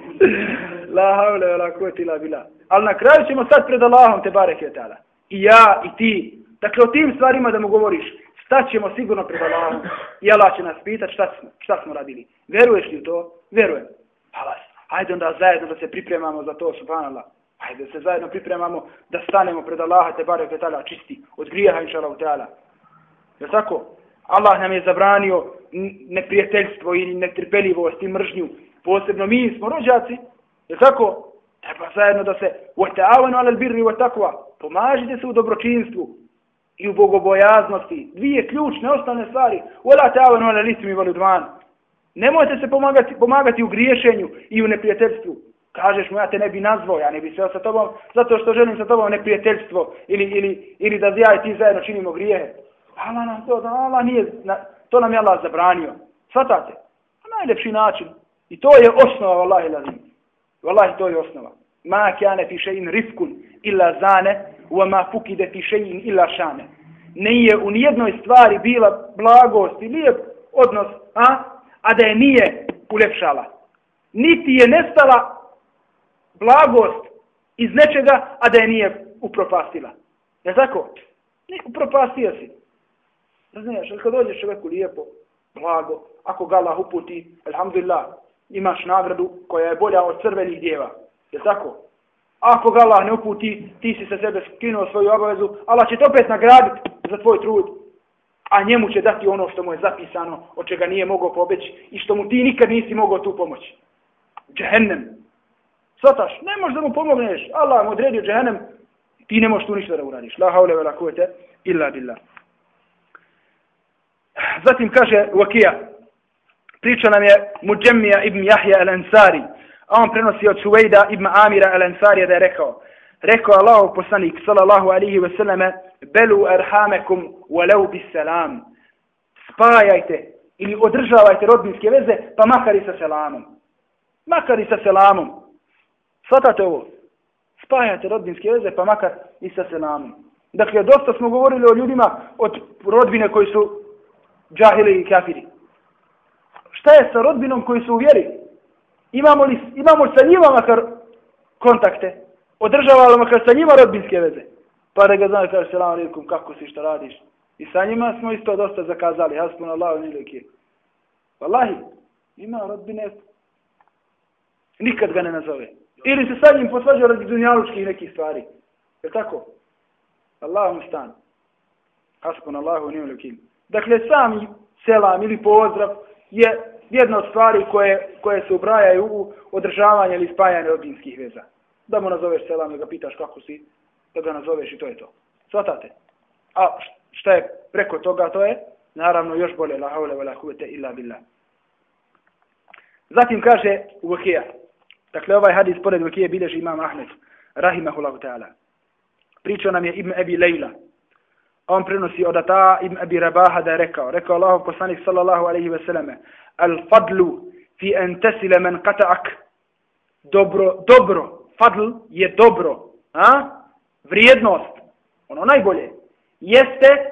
[LAUGHS] la havle, la koti, la bila. Ali na kraju ćemo sad pred Allahom te bare katala. I ja, i ti. Dakle, o tim stvarima da mu govoriš, staćemo sigurno pred Allahom. I Allah će nas pitat šta smo, šta smo radili. Veruješ li u to? Verujem. Halas. Hajde onda zajedno da se pripremamo za to, subhanallah. Hajde se zajedno pripremamo da stanemo pred Allaha te bare tala čisti od grijeha inša Allah teala. Tako? Allah nam je zabranio neprijateljstvo i netrpeljivost i mržnju. Posebno mi smo rođaci. Je tako? Treba zajedno da se وَتَعَوَنُ عَلَى الْبِرِّ وَتَقْوَ Pomažite se u dobročinstvu i u bogobojaznosti. Dvije ključne osnovne stvari. وَلَا تَعَوَنُ عَلَى الْإِثْمِ وَلُدْوَانِ Nemojte se pomagati, pomagati u griješenju i u neprijateljstvu kažeš mu ja te ne bi nazvao, ja ne bi seo sa tobom, zato što želim sa tobom neprijateljstvo ili, ili, ili da ja i ti zajedno činimo grijehe. Allah nam to, Allah nije, to nam je Allah zabranio. Svatate? Pa na najlepši način. I to je osnova, vallahi lazim. Vallahi to je osnova. Ma kjane fi še'in rifkun illa zane, wa ma fukide fi še'in illa šane. Nije u nijednoj stvari bila blagost i lijep odnos, a, a da je nije ulepšala. Niti je nestala blagost iz nečega, a da je nije upropastila. Je tako? Upropastio si. Znaš, kad dođeš čovjeku lijepo, blago, ako ga Allah uputi, alhamdulillah, imaš nagradu koja je bolja od crvenih djeva. Je tako? Ako ga Allah ne uputi, ti si sa sebe skinuo svoju obavezu, Allah će te opet nagraditi za tvoj trud, a njemu će dati ono što mu je zapisano, od čega nije mogao pobeći i što mu ti nikad nisi mogao tu pomoći. Džehennem, Svataš, ne možeš da mu pomogneš. Allah mu odredio džehennem, ti ne možeš tu ništa da uradiš. La haule vela kuvete, illa billah. Zatim kaže Vakija, priča nam je Muđemija ibn Jahja al-Ansari, a on prenosi od Suvejda ibn Amira al-Ansarija da je rekao, rekao Allahov poslanik, sallallahu alihi wasallame, belu arhamekum walau bis salam. Spajajte ili održavajte rodbinske veze, pa makar i sa selamom. Makar i sa selamom. Svatate ovo. Spajajte rodbinske veze, pa makar i sa selamom. Dakle, dosta smo govorili o ljudima od rodbine koji su džahili i kafiri. Šta je sa rodbinom koji su u vjeri? Imamo li, imamo sa njima makar kontakte? Održavalo makar sa njima rodbinske veze? Pa da ga znaš, kaže, selam alaikum, kako si, šta radiš? I sa njima smo isto dosta zakazali. Hasbun Allah, nilike. Wallahi, ima rodbine, nikad ga ne nazove. Ili se sa njim posvađa radi dunjalučkih nekih stvari. Je tako? Allahum stan. Hasbun Allahu nilike. Dakle, sam selam ili pozdrav je jedna od stvari koje, koje se ubrajaju u održavanje ili spajanje rodinskih veza. Da mu nazoveš selam i ga pitaš kako si, da ga nazoveš i to je to. Svatate? A šta je preko toga, to je naravno još bolje. La haule vela huvete illa billah. Zatim kaže u Dakle, ovaj hadis pored Vakije bileži imam Ahmed, rahimahullahu ta'ala. Pričao nam je Ibn Abi Lejla. On prenosi od Ata Ibn Abi Rabaha da je rekao. Rekao Allahov poslanik sallallahu alaihi ve selleme. Al fadlu fi en tesile men kata'ak. Dobro, dobro. Fadl je dobro. A? Vrijednost. Ono najbolje. Jeste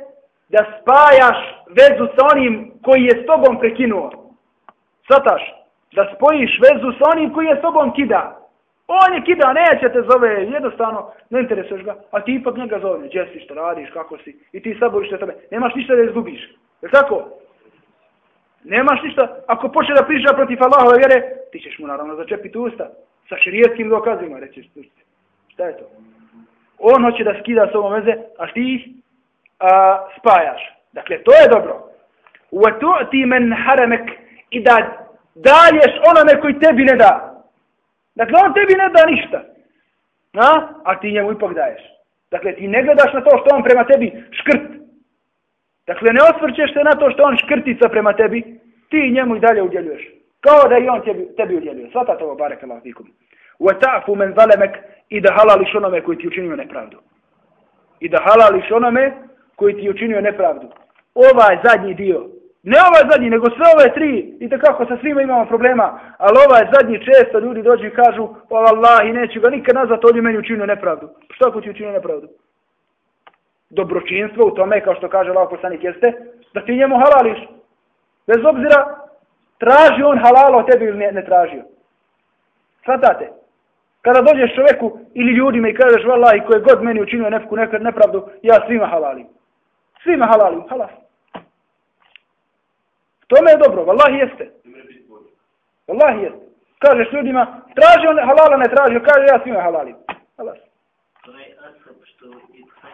da spajaš vezu sa onim koji je s tobom prekinuo. Sataš, Da spojiš vezu sa onim koji je s tobom kida. On je kida, neće te zove, jednostavno, ne interesuješ ga, a ti ipak njega zove, gdje si, što radiš, kako si, i ti saboriš te tebe, nemaš ništa da izgubiš, je tako? Nemaš ništa, ako počne da priča protiv Allahove vjere, ti ćeš mu naravno začepiti usta, sa širijetskim dokazima, rećeš, šta je to? On hoće da skida s ovom veze, a ti ih a, spajaš. Dakle, to je dobro. وَتُعْتِ مَنْ حَرَمَكْ I da dalješ onome koji tebi ne da. Dakle, on tebi ne da ništa. A? A ti njemu ipak daješ. Dakle, ti ne gledaš na to što on prema tebi škrt. Dakle, ne osvrćeš se na to što on škrtica prema tebi. Ti njemu i dalje udjeljuješ. Kao da i on tebi, tebi udjeljuje. Svata to barek Allah fikum. Uetafu men zalemek i da halališ onome koji ti učinio nepravdu. I da halališ onome koji ti učinio nepravdu. Ovaj zadnji dio, Ne ovaj zadnji, nego sve ove tri. I kako sa svima imamo problema. Ali ovaj zadnji često ljudi dođu i kažu o Allah i neću ga nikad nazvat, on je meni učinio nepravdu. Što ako ti učinio nepravdu? Dobročinstvo u tome, kao što kaže Allah poslanik, jeste da ti njemu halališ. Bez obzira, traži on halalo a tebi ili ne, ne tražio. Svatate. Kada dođeš čovjeku ili ljudima i kažeš, vallahi, koje god meni učinio neku nepravdu, ja svima halalim. Svima halalim, halas. Tome je dobro, vallahi jeste. Vallahi jeste. Kažeš ljudima, traži on halala, ne traži, kaže ja svima halalim. Halas. To je asab što jeste pa.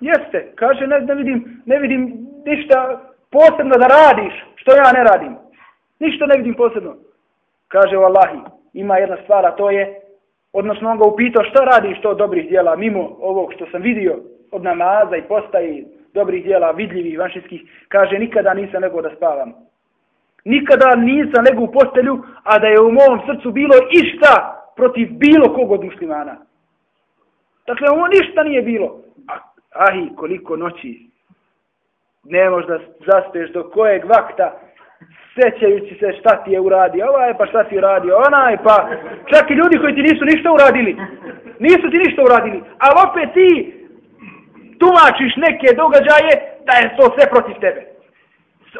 Jeste, kaže ne, ne vidim, ne vidim ništa posebno da radiš, što ja ne radim. Ništa ne vidim posebno. Kaže vallahi, ima jedna stvar, a to je, odnosno on ga upitao šta radiš to dobrih dijela, mimo ovog što sam vidio od namaza i postaje dobrih dijela, vidljivih, vanšinskih, kaže, nikada nisam nego da spavam. Nikada nisam nego u postelju, a da je u mom srcu bilo išta protiv bilo kog od muslimana. Dakle, ovo ništa nije bilo. A, ahi, koliko noći ne možda zaspeš do kojeg vakta sećajući se šta ti je uradio, ovaj pa šta ti je uradio, onaj pa, čak i ljudi koji ti nisu ništa uradili, nisu ti ništa uradili, ali opet ti tumačiš neke događaje da je to sve protiv tebe.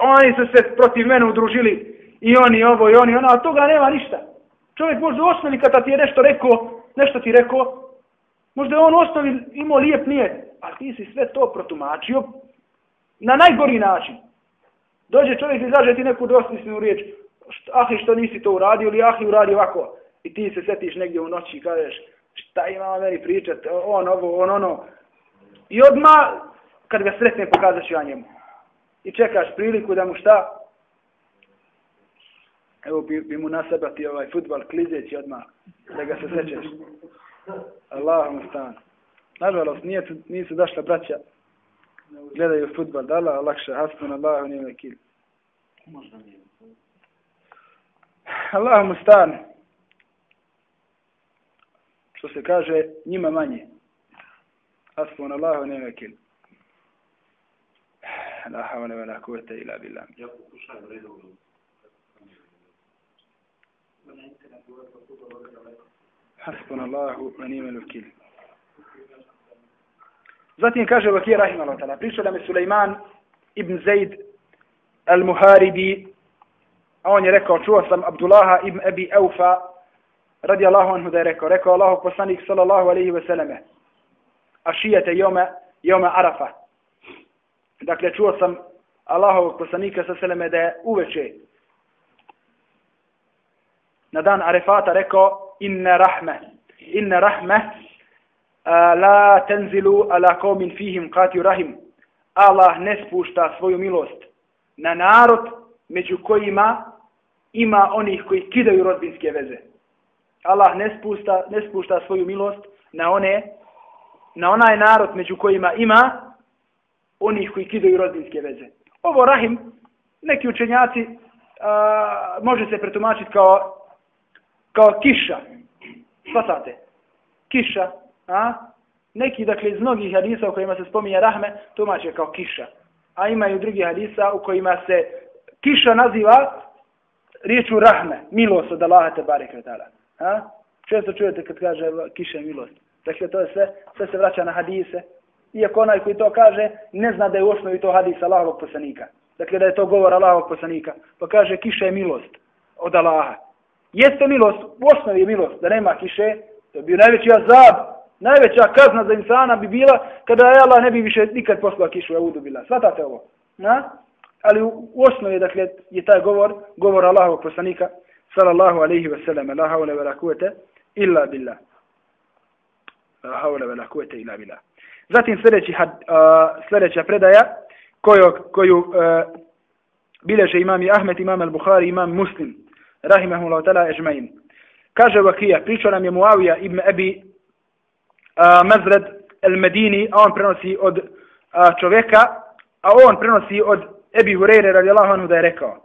Oni su se protiv mene udružili i oni ovo i oni ono, a toga nema ništa. Čovjek možda u osnovi kada ti je nešto rekao, nešto ti rekao, možda je on u osnovi imao lijep nijet, a ti si sve to protumačio na najgori način. Dođe čovjek i zaže ti neku dosmislenu riječ, ah i što nisi to uradio ili ah i uradio ovako. I ti se setiš negdje u noći i kažeš, šta ima meni pričat, on ovo, on ono, I odma kad ga sretne pokazat ću ja njemu. I čekaš priliku da mu šta? Evo bi, bi mu nasabati ovaj futbal klizeći odma da ga se srećeš. Allah mu stan. Nažalost, nije, nisu dašla braća gledaju futbal. Da Allah lakše. Hasbun Allah nije vekil. Allah mu stan. Što se kaže, njima manje. Hasbun Allah wa ni'mal wakil. La hawla wa la quwwata illa billah. Ja pokušavam redovno. Hasbun Allah wa ni'mal wakil. Zatim kaže Vakir rahimahullah ta'ala, pričao da me Suleiman ibn Zaid al-Muharibi, a on je rekao, čuo sam Abdullaha ibn Abi Eufa, radi Allahu anhu da je rekao, rekao Allahu poslanik sallallahu alaihi wa sallame, ašijete jome, jome Arafa. Dakle, čuo sam Allahovog poslanika sa seleme da je uveče na dan Arefata rekao inne rahme, inne rahme la tenzilu ala komin fihim katju rahim. Allah ne spušta svoju milost na narod među kojima ima onih koji kidaju rodbinske veze. Allah ne spušta, ne spušta svoju milost na one na onaj narod među kojima ima onih koji kidaju rodinske veze. Ovo rahim, neki učenjaci a, može se pretumačiti kao, kao kiša. Svatate. kiša, a? Neki, dakle, iz mnogih hadisa u kojima se spominje rahme, tumače kao kiša. A ima i drugi hadisa u kojima se kiša naziva riječu rahme, milost od Allaha te barek Često čujete kad kaže kiša je milost. Dakle, to je sve, sve se vraća na hadise. Iako onaj koji to kaže, ne zna da je u osnovi to hadis Allahovog poslanika. Dakle, da je to govor Allahovog poslanika. Pa kaže, kiša je milost od Allaha. Jeste milost, u osnovi je milost, da nema kiše, to bi bio najveći azab, najveća kazna za insana bi bila kada je Allah ne bi više nikad poslao kišu, evo bila. Svatate ovo? Na? Ali u, u osnovi, dakle, je taj govor, govor Allahovog poslanika, sallallahu alaihi wa sallam, la haule ve la kuvete, illa billah. La haule wa la kuvete, billah. Zatim sljedeći, uh, sljedeća predaja koju, koju uh, bileže imam Ahmed, imam al-Bukhari, imam Muslim, rahimahullahu ta'ala ežmain. Kaže Vakija, pričao nam je Muavija ibn Ebi uh, Mazred el-Medini, a on prenosi od uh, čovjeka, a on prenosi od Ebi Hureyre radijallahu anhu da je rekao.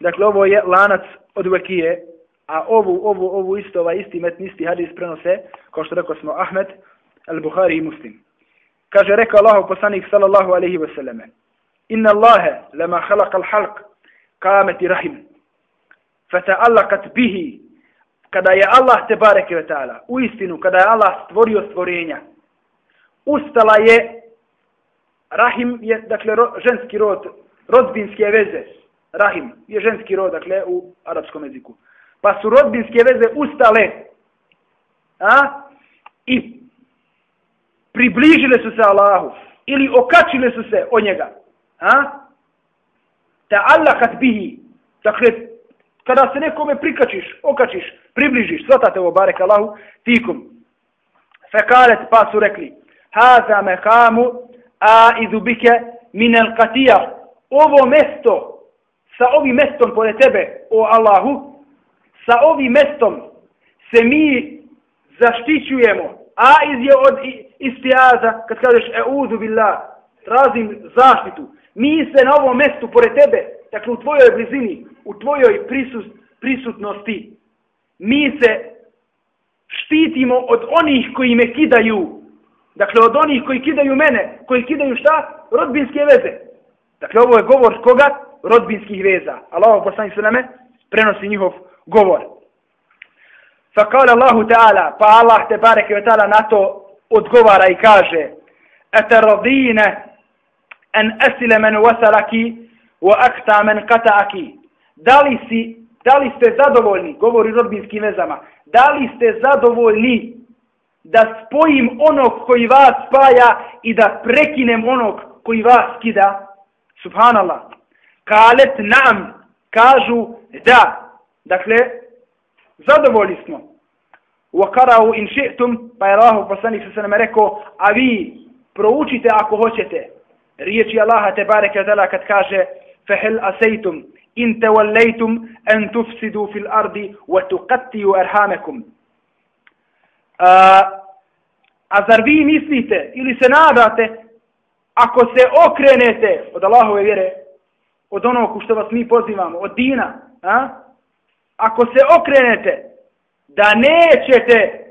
Dakle, ovo je lanac od Vakije, a ovu, ovu, ovu isto, ovaj isti metni, isti hadis prenose, kao što rekao smo Ahmed, al-Bukhari i Muslim. Kaže, rekao Allahu poslanik sallallahu alaihi wa sallame, Inna Allahe lama halak al-halq kameti rahim, fata'allakat bihi kada je Allah te bareke ve taala u istinu kada je Allah stvorio stvorenja ustala je rahim je dakle ro, ženski rod rodbinske veze rahim je ženski rod dakle u arapskom jeziku pa su rodbinske veze ustale a i približile su se Allahu ili okačile su se od njega a ta'allaqat bihi dakle kada se nekome prikačiš, okačiš, približiš, svatate ovo barek Allahu, tikum. Fekalet pa su rekli, haza mekamu a izubike min minel katija. Ovo mesto, sa ovim mestom pored tebe, o Allahu, sa ovim mestom se mi zaštićujemo. A iz je od istijaza, kad kažeš e billah, tražim zaštitu. Mi se na ovom mestu pored tebe, dakle u tvojoj blizini, u tvojoj prisut, prisutnosti. Mi se štitimo od onih koji me kidaju. Dakle, od onih koji kidaju mene, koji kidaju šta? Rodbinske veze. Dakle, ovo je govor koga? Rodbinskih veza. Allah, poslani se name, prenosi njihov govor. Fakala Allahu Teala, pa Allah te barek i ta'ala na to odgovara i kaže Ete radine en esile men wasalaki wa akta men kataaki da li, si, da li ste zadovoljni, govori rodbinskim vezama, da li ste zadovoljni da spojim onog koji vas spaja i da prekinem onog koji vas skida? Subhanallah. Kalet nam, kažu da. Dakle, zadovoljni smo. Wakarau in شئتم pa je Allah poslanik se rekao, a vi proučite ako hoćete. Riječi Allaha te bareke kad kaže, fehel asejtum, in tawallaytum an tufsidu fil ardi wa tuqatti'u arhamakum a zar vi mislite ili se nadate ako se okrenete od Allahove vjere od onog što vas mi pozivamo od dina a? ako se okrenete da nećete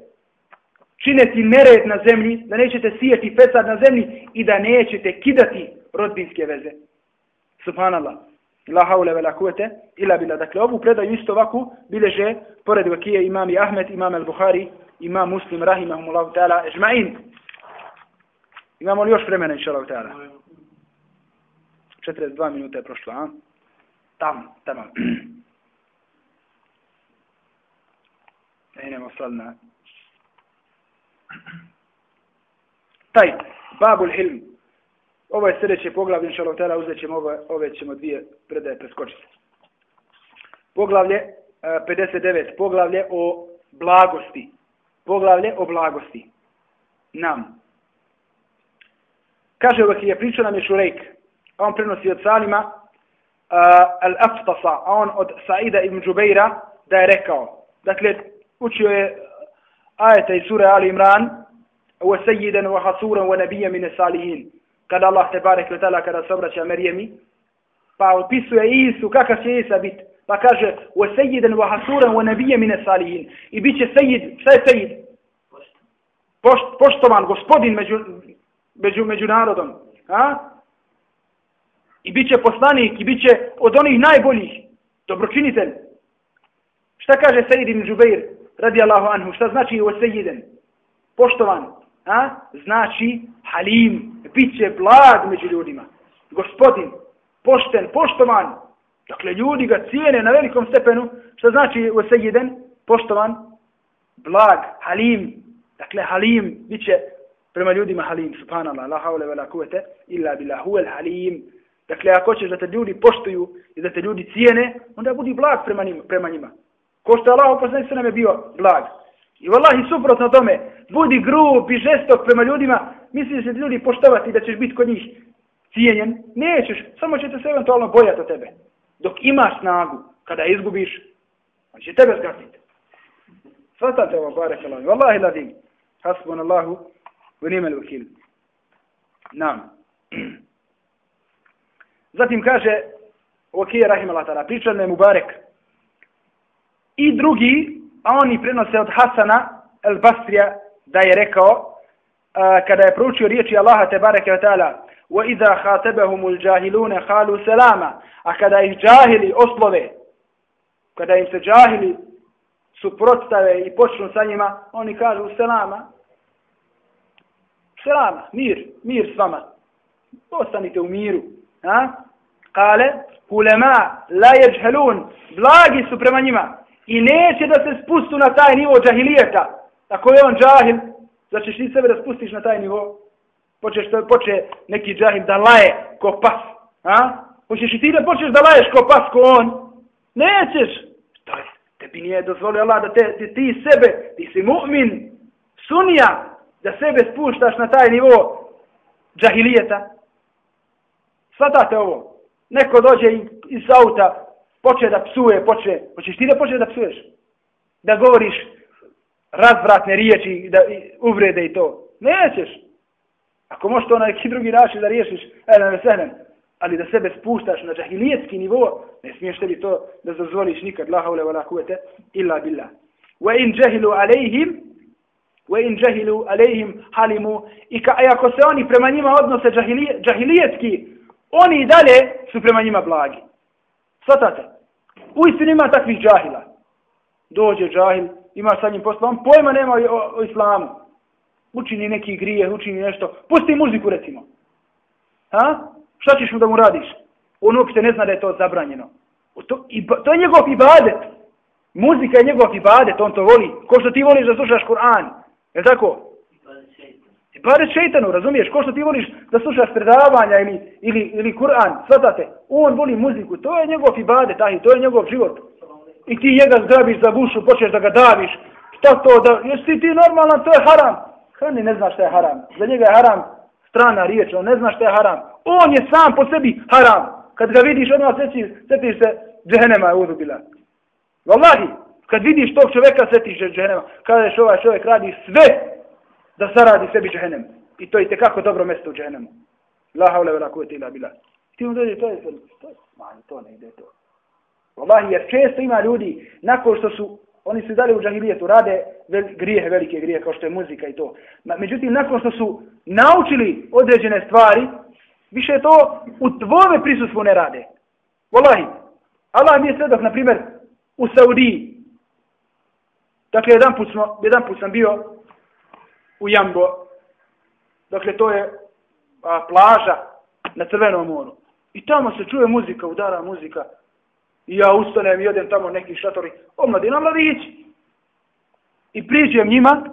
činiti nered na zemlji da nećete sijeti fesad na zemlji i da nećete kidati rodbinske veze subhanallah La haule vela kuvete ila bila. Dakle, ovu predaju isto ovako bileže pored vakije imami Ahmed, imam al-Bukhari, imam Muslim, rahimahumullahu ta'ala, ežma'in. Imamo li još vremena, inša Allah ta'ala? 42 minuta je prošlo, a? Tam, tamo. Idemo sad na... Taj, babul hilm, Ovo je sljedeće poglavlje, inša Allah, uzet ćemo ove, ove ćemo dvije predaje preskočiti. Poglavlje e, 59, poglavlje o blagosti. Poglavlje o blagosti. Nam. Kaže uvek je pričao nam je Šurejk, on prenosi od Salima uh, Al-Aftasa, a on od Saida ibn Džubeira, da je rekao, dakle, učio je ajeta iz sure Ali Imran, وَسَيِّدًا وَحَسُورًا وَنَبِيًا مِنَ سَالِهِينَ kada Allah te barek vetala kada se obraća Merijemi, pa opisuje Isu, kakav će Isa biti, pa kaže, hasuran wa nabije mine salihin, i bit će sejid, šta je sejid? pošt, poštovan gospodin među, među, među narodom. A? I bit će poslanik i bit će od onih najboljih. Dobročinitelj. Šta kaže Sejid ibn Džubeir radi Allahu anhu? Šta znači o Sejiden? Poštovan. A? Znači halim. Bit će blag među ljudima. Gospodin. Pošten. Poštovan. Dakle, ljudi ga cijene na velikom stepenu. Šta znači o Sejiden? Poštovan. Blag. Halim. Dakle, halim. Bit će prema ljudima halim. Subhanallah. La haule ve la kuvete. Illa billah. Huel halim. Dakle, ako hoćeš da te ljudi poštuju i da te ljudi cijene, onda budi blag prema njima. Prema njima. Ko što Allah upoznani se nam je bio blag. I vallahi suprotno tome, budi grub i žestok prema ljudima, misli da se ljudi poštovati da ćeš biti kod njih cijenjen. Nećeš, samo će te se eventualno bojati o tebe. Dok imaš snagu, kada izgubiš, on će tebe zgatiti. Svatate ovo, barek Allah. Wallahi ladim. Hasbun Allahu, vnimel vakil. Nam. [CLEARS THROAT] Zatim kaže, Vakije Rahimala Tala, tada, pričal Mubarek. I drugi, a oni prenose od Hasana el Basrija, da je rekao, a, kada je proučio riječi Allaha te bareke ta'ala, wa idha khatabahumul jahiluna qalu salama a kada ih džahili oslove kada im se džahili suprotstave i počnu sa njima oni kažu selama selama mir mir s vama ostanite u miru a kale ulema la jeđhelun, blagi su prema njima. I neće da se spustu na taj nivo džahilijeta. Ako je on džahil znači ti sebe da spustiš na taj nivo? Počeš da poče neki džahil da laje ko pas a hoćeš i ti da počneš da laješ ko pas ko on? Nećeš. To je tebi nije dozvolio Allah da te, ti, ti sebe ti si mu'min. Sunija da sebe spuštaš na taj nivo džahilijeta svatate ovo neko dođe iz auta poče da psuje, poče, hoćeš ti da poče da psuješ? Da govoriš razvratne riječi, da uvrede i to. Nećeš. Ako možeš to na neki drugi način da riješiš, ele ne sehnem, ali da sebe spuštaš na džahilijetski nivo, ne smiješ tebi to da dozvoliš nikad, la haule wa la kuvete, illa billah. Wa in jahilu alejhim, wa in jahilu alejhim halimu, i ka, ako se oni prema njima odnose džahilijetski, oni i dalje su prema njima blagi. Svatate? U istinu ima takvih džahila. Dođe džahil, ima sa njim posla, on pojma nema o, o islamu. Učini neki grije, učini nešto. Pusti muziku, recimo. Ha? Šta ćeš mu da mu radiš? On uopšte ne zna da je to zabranjeno. To, i, to je njegov ibadet. Muzika je njegov ibadet, on to voli. Ko što ti voliš da slušaš Kur'an. Je tako? Bare šeitanu, razumiješ? Ko što ti voliš da slušaš predavanja ili, ili, ili Kur'an, svatate. On voli muziku, to je njegov ibadet, tahi, to je njegov život. I ti njega zgrabiš za bušu, počneš da ga daviš. Šta to da, jesi ti normalan, to je haram. Hrani ne zna šta je haram. Za njega je haram strana riječ, on ne zna šta je haram. On je sam po sebi haram. Kad ga vidiš, odmah setiš, setiš se, džehenema je udubila. Wallahi, kad vidiš tog čoveka, setiš se džehenema. Kada je ovaj čovjek radi sve da zaradi sebi džehennem. I to je tekako dobro mjesto u džehennemu. La haule vela kuvete ila bila. Ti mu dođe, to je, to je, man, to ne ide to. Wallahi, jer često ima ljudi, nakon što su, oni su dali u džahilijetu, rade vel, grijehe, velike grijehe, kao što je muzika i to. Međutim, nakon što su naučili određene stvari, više to u tvome prisustvu ne rade. Wallahi, Allah mi je svedok, na primjer, u Saudiji. Dakle, jedan put, smo, jedan put sam bio u Jambo. Dakle, to je a, plaža na Crvenom moru. I tamo se čuje muzika, udara muzika. I ja ustanem i odem tamo neki šatori. Omladina mladići. I priđem njima.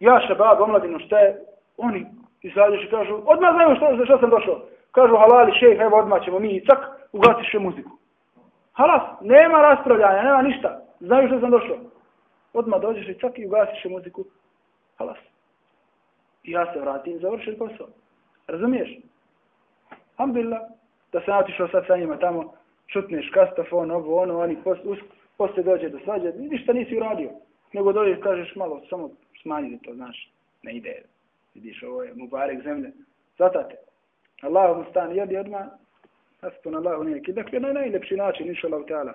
Ja šabab, omladinu, šta je? Oni izađeš i kažu, odmah znaju što, za što sam došao. Kažu, halali šejh, evo odmah ćemo mi i cak, ugasiš muziku. Halas, nema raspravljanja, nema ništa. Znaju što sam došao. Odmah dođeš i cak i ugasiš muziku. Halas. I ja se vratim, završim posao. Razumiješ? Alhamdulillah, da sam otišao sad sa njima tamo, šutneš kastafon, ovo, ono, oni poslije dođe do svađe, vidiš šta nisi uradio. Nego dođe kažeš malo, samo smanji to, znaš, ne ide. Vidiš, ovo je mubarek zemlje. Zatate. Allah mu stan jedi odmah, Allah Allahu neki. Dakle, na najlepši način, inša Allah ta'ala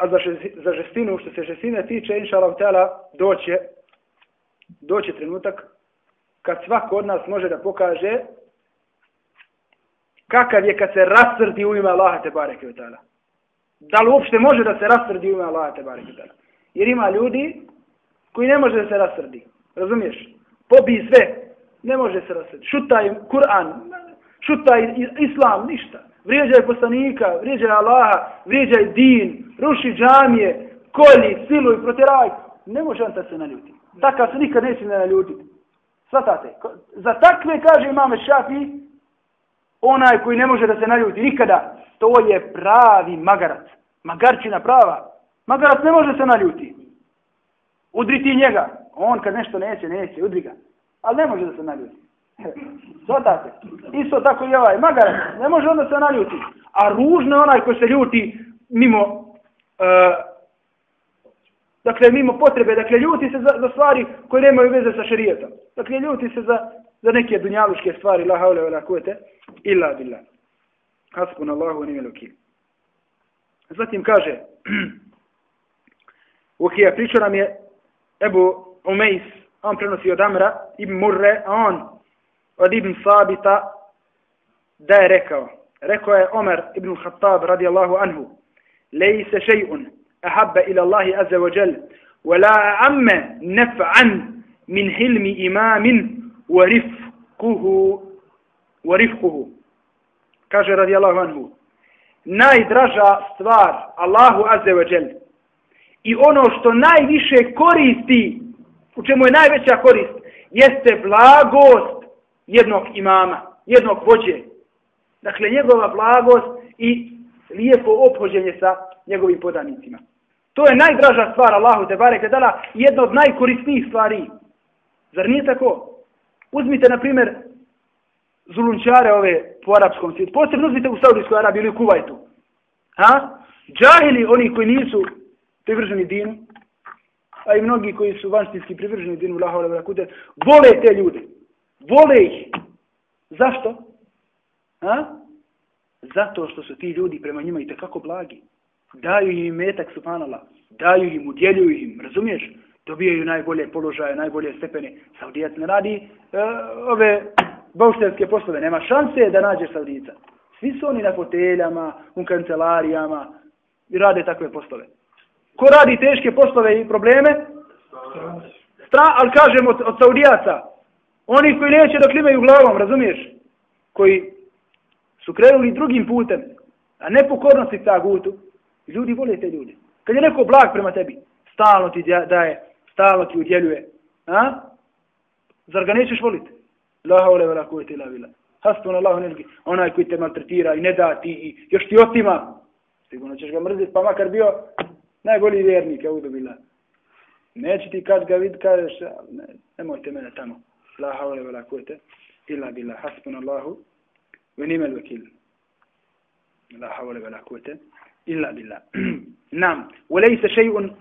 a za, za žestinu, što se žestine tiče, inša Allah, doće, doće trenutak kad svako od nas može da pokaže kakav je kad se rasrdi u ime Allaha te bareke ta'ala. Da li uopšte može da se rasrdi u ime Allaha te bareke ta'ala? Jer ima ljudi koji ne može da se rasrdi. Razumiješ? Pobi sve. Ne može se rasrdi. Šutaj Kur'an. Šutaj Islam. Ništa. Vrijeđaj poslanika. Vrijeđaj Allaha. Vrijeđaj din. Ruši džamije. Kolji. Siluj. Protiraj. Ne može on da se naljuti. Takav se nikad neće ne naljutiti. Svatate. Za takve kaže imame Šafi onaj koji ne može da se naljuti nikada. To je pravi magarac. Magarčina prava. Magarac ne može se naljuti. Udri ti njega. On kad nešto neće, neće, udri ga. Ali ne može da se naljuti. Svatate. Isto tako i ovaj magarac. Ne može onda se naljuti. A ružno onaj ko se ljuti mimo uh, dakle mimo potrebe, dakle ljuti se za, za stvari koje nemaju veze sa šerijetom. Dakle ljuti se za, za neke dunjaluške stvari, la haule vela la kuvete, illa billah. Hasbun Allahu wa ni'mal. Zatim kaže [CLEARS THROAT] Ukija pričao nam je Ebu Umejs, on prenosi od Amra, Ibn Murre, a on od Ibn Sabita, da je rekao, rekao je Omer ibn Khattab radijallahu anhu, lejse še'un ahabba ila Allahi azza wa jal, wala amme nef'an min hilmi imamin wa rifkuhu, wa rifkuhu. Kaže radijallahu anhu, najdraža stvar Allahu azza wa jal, i ono što najviše koristi, u čemu je najveća korist, jeste blagost jednog imama, jednog vođe. Dakle, njegova blagost i lijepo obhođenje sa njegovim podanicima. To je najdraža stvar Allahu te bareke dala jedna od najkorisnijih stvari. Zar nije tako? Uzmite, na primjer, zulunčare ove po arapskom svijetu. Posebno uzmite u Saudijskoj Arabiji ili u Kuvajtu. Ha? Džahili, oni koji nisu privrženi dinu, a i mnogi koji su vanštinski privrženi dinu, laha vole te ljude. Vole ih. Zašto? A? Zato što su ti ljudi prema njima i kako blagi. Daju im metak, subhanallah. Daju im, udjeljuju im, razumiješ? Dobijaju najbolje položaje, najbolje stepene. Saudijac ne radi e, ove bauštelske poslove. Nema šanse da nađeš Saudijica. Svi su oni na foteljama, u kancelarijama i rade takve poslove. Ko radi teške poslove i probleme? Stra, ali kažem od, od Saudijaca. Oni koji neće da klimaju glavom, razumiješ? Koji su krenuli drugim putem, a ne pokornosti tagutu. Ljudi vole te ljude. Kad je neko blag prema tebi, stalno ti daje, stalno ti udjeljuje. A? Zar ga nećeš voliti? La haule vela kuvete ila vila. Hasbun Allahu nelgi. Onaj koji te maltretira i ne da ti i još ti otima. Sigurno ćeš ga mrziti, pa makar bio najbolji vjernik, audu bila. Neće ti kad ga vid, kažeš, ne, nemojte mene tamo la havle vela kuvvete illa billah. Hasbuna Allahu ve nimel vekil la havle vela kuvvete illa billah. [CLEARS THROAT] Nam ve leysa şey'un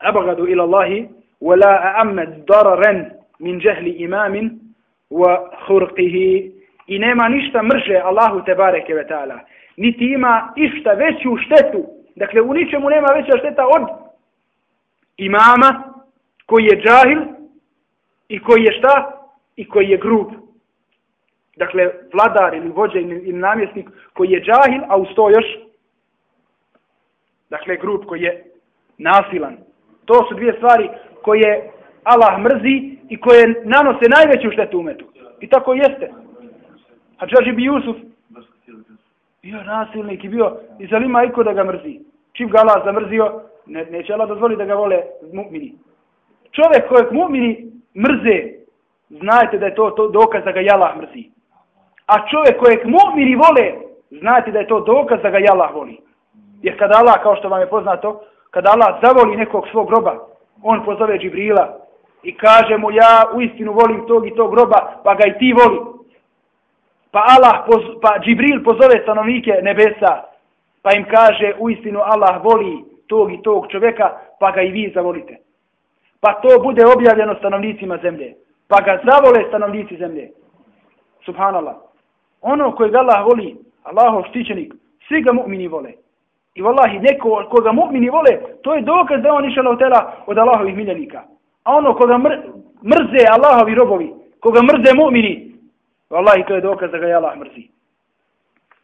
abgadu ila Allahi ve la aammed dararen min cehli imamin ve hurqihi i nema ništa mrže Allahu te bareke ve ta'ala. Niti ima išta veću štetu. Dakle u ničemu nema veća šteta od imama koji je džahil i koji je šta? I koji je grub. Dakle, vladar ili vođa ili namjesnik koji je džahil, a uz to još dakle, grub koji je nasilan. To su dvije stvari koje Allah mrzi i koje nanose najveću štetu umetu. I tako jeste. A Džaži bi Jusuf bio nasilnik i bio i zalima iko da ga mrzi čim ga Allah zamrzio, ne, neće Allah dozvoli da ga vole mu'mini. Čovjek kojeg mu'mini mrze, znajte da je to, to dokaz da ga Allah mrzi. A čovjek kojeg mu'mini vole, znajte da je to dokaz da ga Allah voli. Jer kada Allah, kao što vam je poznato, kada Allah zavoli nekog svog groba, on pozove Džibrila i kaže mu ja u istinu volim tog i tog groba, pa ga i ti voli. Pa Allah, poz, pa Džibril pozove stanovnike nebesa pa im kaže u istinu Allah voli tog i tog čovjeka, pa ga i vi zavolite. Pa to bude objavljeno stanovnicima zemlje. Pa ga zavole stanovnici zemlje. Subhanallah. Ono koje Allah voli, Allahov štićenik, svi ga mu'mini vole. I vallahi, neko koga mu'mini vole, to je dokaz da on išao na tela od Allahovih miljenika. A ono koga mr mrze Allahovi robovi, koga mrze mu'mini, vallahi, to je dokaz da ga je Allah mrzi.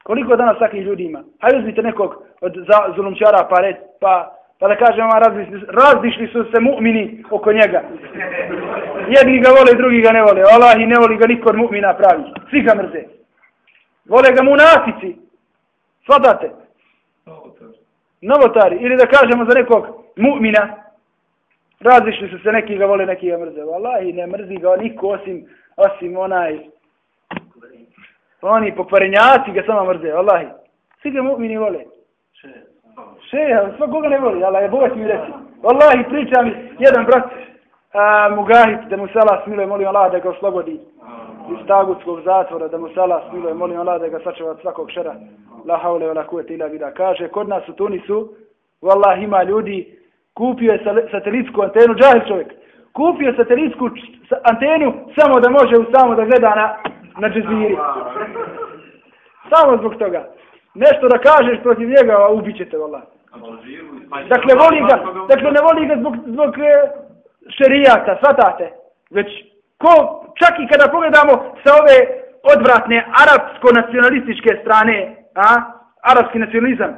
Koliko danas takvih ljudi ima? Hajde uzmite nekog od zulumčara pa, red, pa, pa da kažem vam, razlišli, razlišli su se mu'mini oko njega. Jedni ga vole, drugi ga ne vole. Allah i ne voli ga niko od mu'mina pravi. Svi ga mrze. Vole ga munafici. Svatate? Novotari. Ili da kažemo za nekog mu'mina. Razlišli su se, neki ga vole, neki ga mrze. Allah i ne mrzi ga niko osim, osim onaj oni pokvarenjaci ga samo mrze, Allahi. Svi ga mu'mini vole. Še, sve koga ne voli, ali je bogat mi reći. Wallahi, priča mi jedan brat, a, Mugahit, da mu sala smiluje, molim Allah da ga oslobodi iz tagutskog zatvora, da mu sala smiluje, molim Allah da ga sačeva od svakog šera. La haule, la kuvete ila vida. Kaže, kod nas u Tunisu, Wallahi, ima ljudi, kupio je satelitsku antenu, džahil čovjek, kupio satelitsku antenu samo da može u samo da gleda na na džeziri. Samo zbog toga. Nešto da kažeš protiv njega, a ubit ćete, vola. Dakle, voli ga, dakle, ne voli ga zbog, zbog e, šerijata, svatate. Već, ko, čak i kada pogledamo sa ove odvratne arapsko-nacionalističke strane, a, arapski nacionalizam,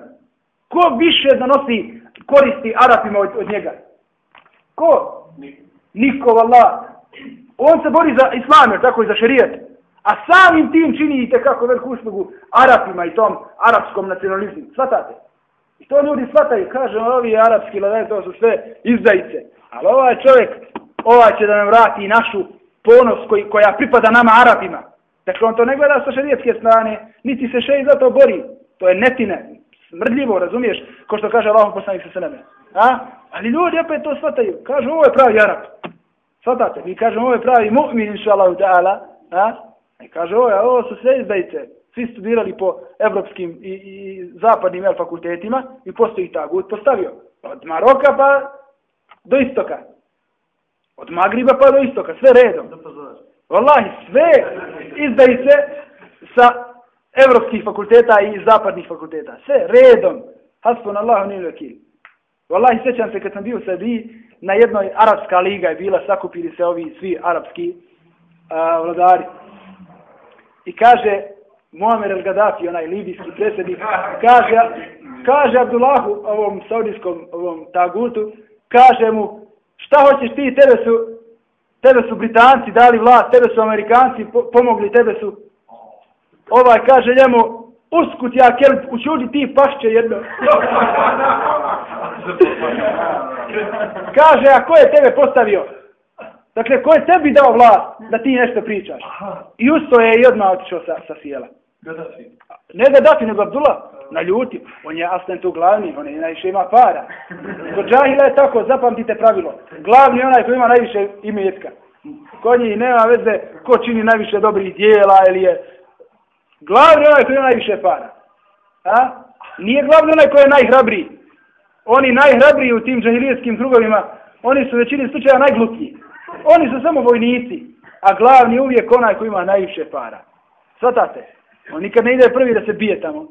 ko više zanosi koristi Arapima od, od njega? Ko? Niko, valla. On se bori za islam, tako i za šerijat. A samim tim činite kako veliku uslugu Arapima i tom arapskom nacionalizmu. Svatate? I to ljudi svataju. Kažu, ovi arapski ladaj, to su sve izdajice. Ali ovaj čovjek, ovaj će da nam vrati našu ponos koji, koja pripada nama Arapima. Dakle, on to ne gleda sa šarijetske strane, niti se še i za to bori. To je netine, smrdljivo, razumiješ, ko što kaže Allah poslanik sa sveme. A? Ali ljudi opet to svataju. Kažu, ovo je pravi Arap. Svatate? Mi kažemo, ovo je pravi mu'min, inša Allahu ta'ala. A? I kaže, ovo, ovo su sve izdajice. Svi studirali po evropskim i, i zapadnim el, fakultetima i postoji ta gut postavio. Od Maroka pa do istoka. Od Magriba pa do istoka. Sve redom. Wallahi, sve izdajice sa evropskih fakulteta i zapadnih fakulteta. Sve redom. Hasbun Allah, nije vakil. Wallahi, sećam se kad sam bio u Srbiji, na jednoj arapska liga je bila, sakupili se ovi svi arapski uh, vladari. I kaže Muammer el Gaddafi, onaj libijski predsjednik, kaže, kaže Abdullahu, ovom saudijskom ovom tagutu, kaže mu, šta hoćeš ti, tebe su, tebe su Britanci dali vlast, tebe su Amerikanci pomogli, tebe su, ovaj kaže njemu, uskut ja kelp, učudi ti pašće jedno. [LAUGHS] kaže, a ko je tebe postavio? Dakle, ko je tebi dao vlast da ti nešto pričaš? I usto je i odmah otišao sa, sa sjela. Ne da dati, nego Abdullah. Na ljuti. On je aslen tu glavni, on je najviše ima para. Kod džahila je tako, zapamtite pravilo. Glavni onaj koji ima najviše imetka. Kod njih nema veze ko čini najviše dobrih dijela ili je... Glavni onaj koji ima najviše para. A? Nije glavni onaj koji je najhrabriji. Oni najhrabriji u tim džahilijskim krugovima, oni su većini slučaja najglupiji. Oni su samo vojnici, a glavni uvijek onaj koji ima najviše para. Svatate? On nikad ne ide prvi da se bije tamo.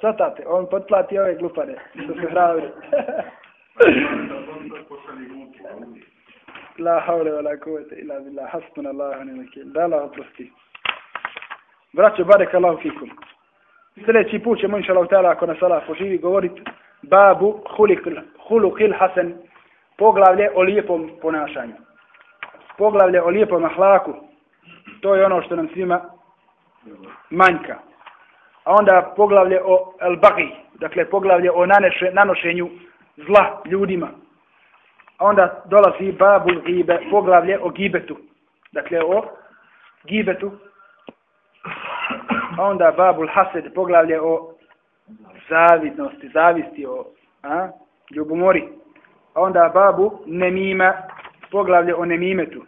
Svatate? On potplati ove glupane, što se hrabri. [LAUGHS] La haule wa la kuvete ila billah, hasbun Allah, ne mekil. Da Allah oprosti. Braćo, barek Allahu fikum. Sljedeći put ćemo, inša Allah, ako nas Allah poživi, govorit babu hulukil hasan poglavlje o lijepom ponašanju poglavlje o lijepom ahlaku, to je ono što nam svima manjka. A onda poglavlje o el bagi, dakle poglavlje o naneše, nanošenju zla ljudima. A onda dolazi babul gibe, poglavlje o gibetu. Dakle o gibetu. A onda babul hased, poglavlje o zavidnosti, zavisti, o a, ljubomori. A onda babu nemima, poglavlje o nemimetu.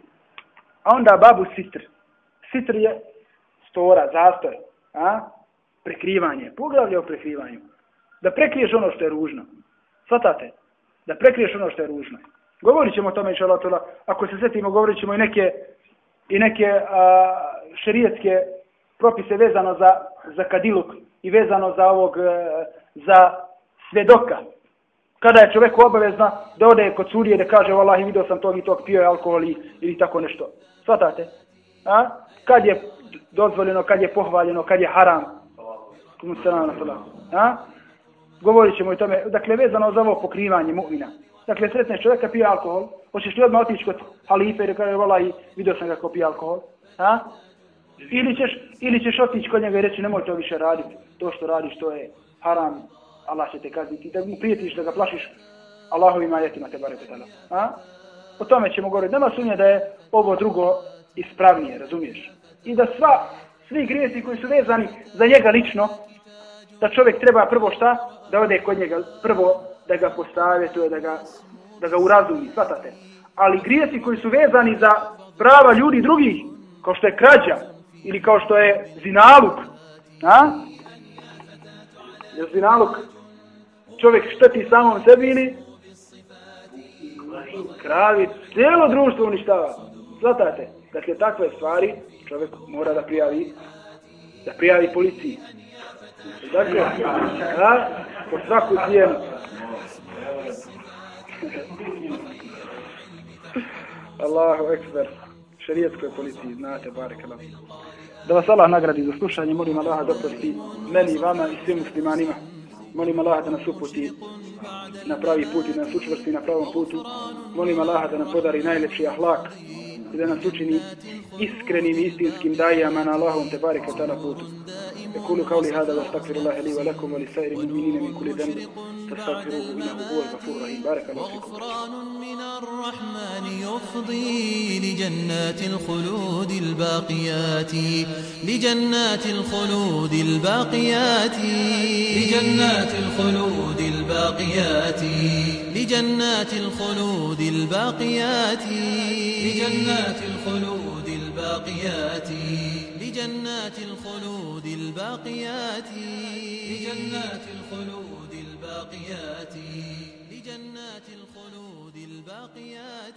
A onda babu sitr. Sitr je stora, zastoj, A? Prekrivanje. Poglavlje o prekrivanju. Da prekriješ ono što je ružno. Svatate? Da prekriješ ono što je ružno. Govorit ćemo o tome, inša Allah, ako se sjetimo, govorit ćemo i neke, i neke a, šerijetske propise vezano za, za kadiluk i vezano za ovog, e, za svedoka. Kada je čovjeku obavezna da ode kod sudije da kaže vallahi vidio sam tog i tog pio je alkohol i- ili tako nešto. Svatate? A? Kad je dozvoljeno, kad je pohvaljeno, kad je haram. Kumu selam na salam. A? Govorit ćemo i tome, dakle, vezano za ovo pokrivanje mu'mina. Dakle, sretneš čovjeka, pije alkohol, hoćeš li odmah otići kod halife i kaže, vala i vidio sam kako pije alkohol. A? Ili ćeš, ili ćeš otići kod njega i reći, nemoj to više raditi, to što radiš, to je haram, Allah će te kazniti. Da mu prijetiš, da ga plašiš Allahovim ajetima te bare petala. A? O tome ćemo govoriti. Nema sumnje da je ovo drugo ispravnije, razumiješ? I da sva, svi grijesi koji su vezani za njega lično, da čovjek treba prvo šta? Da ode kod njega, prvo da ga posavjetuje, da ga, da ga urazumi, shvatate? Ali grijesi koji su vezani za prava ljudi drugih, kao što je krađa, ili kao što je zinaluk, a? Jer zinaluk čovjek šteti samom sebi ili kravi, cijelo društvo uništava. Zlatate. Dakle, takve stvari čovjek mora da prijavi, da prijavi policiji. Dakle, a, po svaku cijenu. Allahu ekber. Šerijetskoj policiji, znate, bare kalam. Da vas Allah nagradi za slušanje, molim Allaha da prosti meni, vama i svim muslimanima. Molim Allaha da nas uputi na pravi put i da nas učvrsti na pravom putu. Molim Allaha da nam podari najlepši ahlak i da nas učini iskrenim i istinskim dajama na Allahom te barek ta'ala putu. يقول قولي هذا واستغفر الله لي ولكم ولسائر المؤمنين من كل ذنب فاستغفروه انه هو الغفور الرحيم بارك الله فيكم غفران من الرحمن يفضي لجنات الخلود الباقيات لجنات الخلود الباقيات لجنات الخلود الباقيات لجنات الخلود الباقيات. لجنات الخلود الباقيات. لجنات الخلود الباقيات. لجنات الخلود الباقيات. لجنات الخلود الباقيات.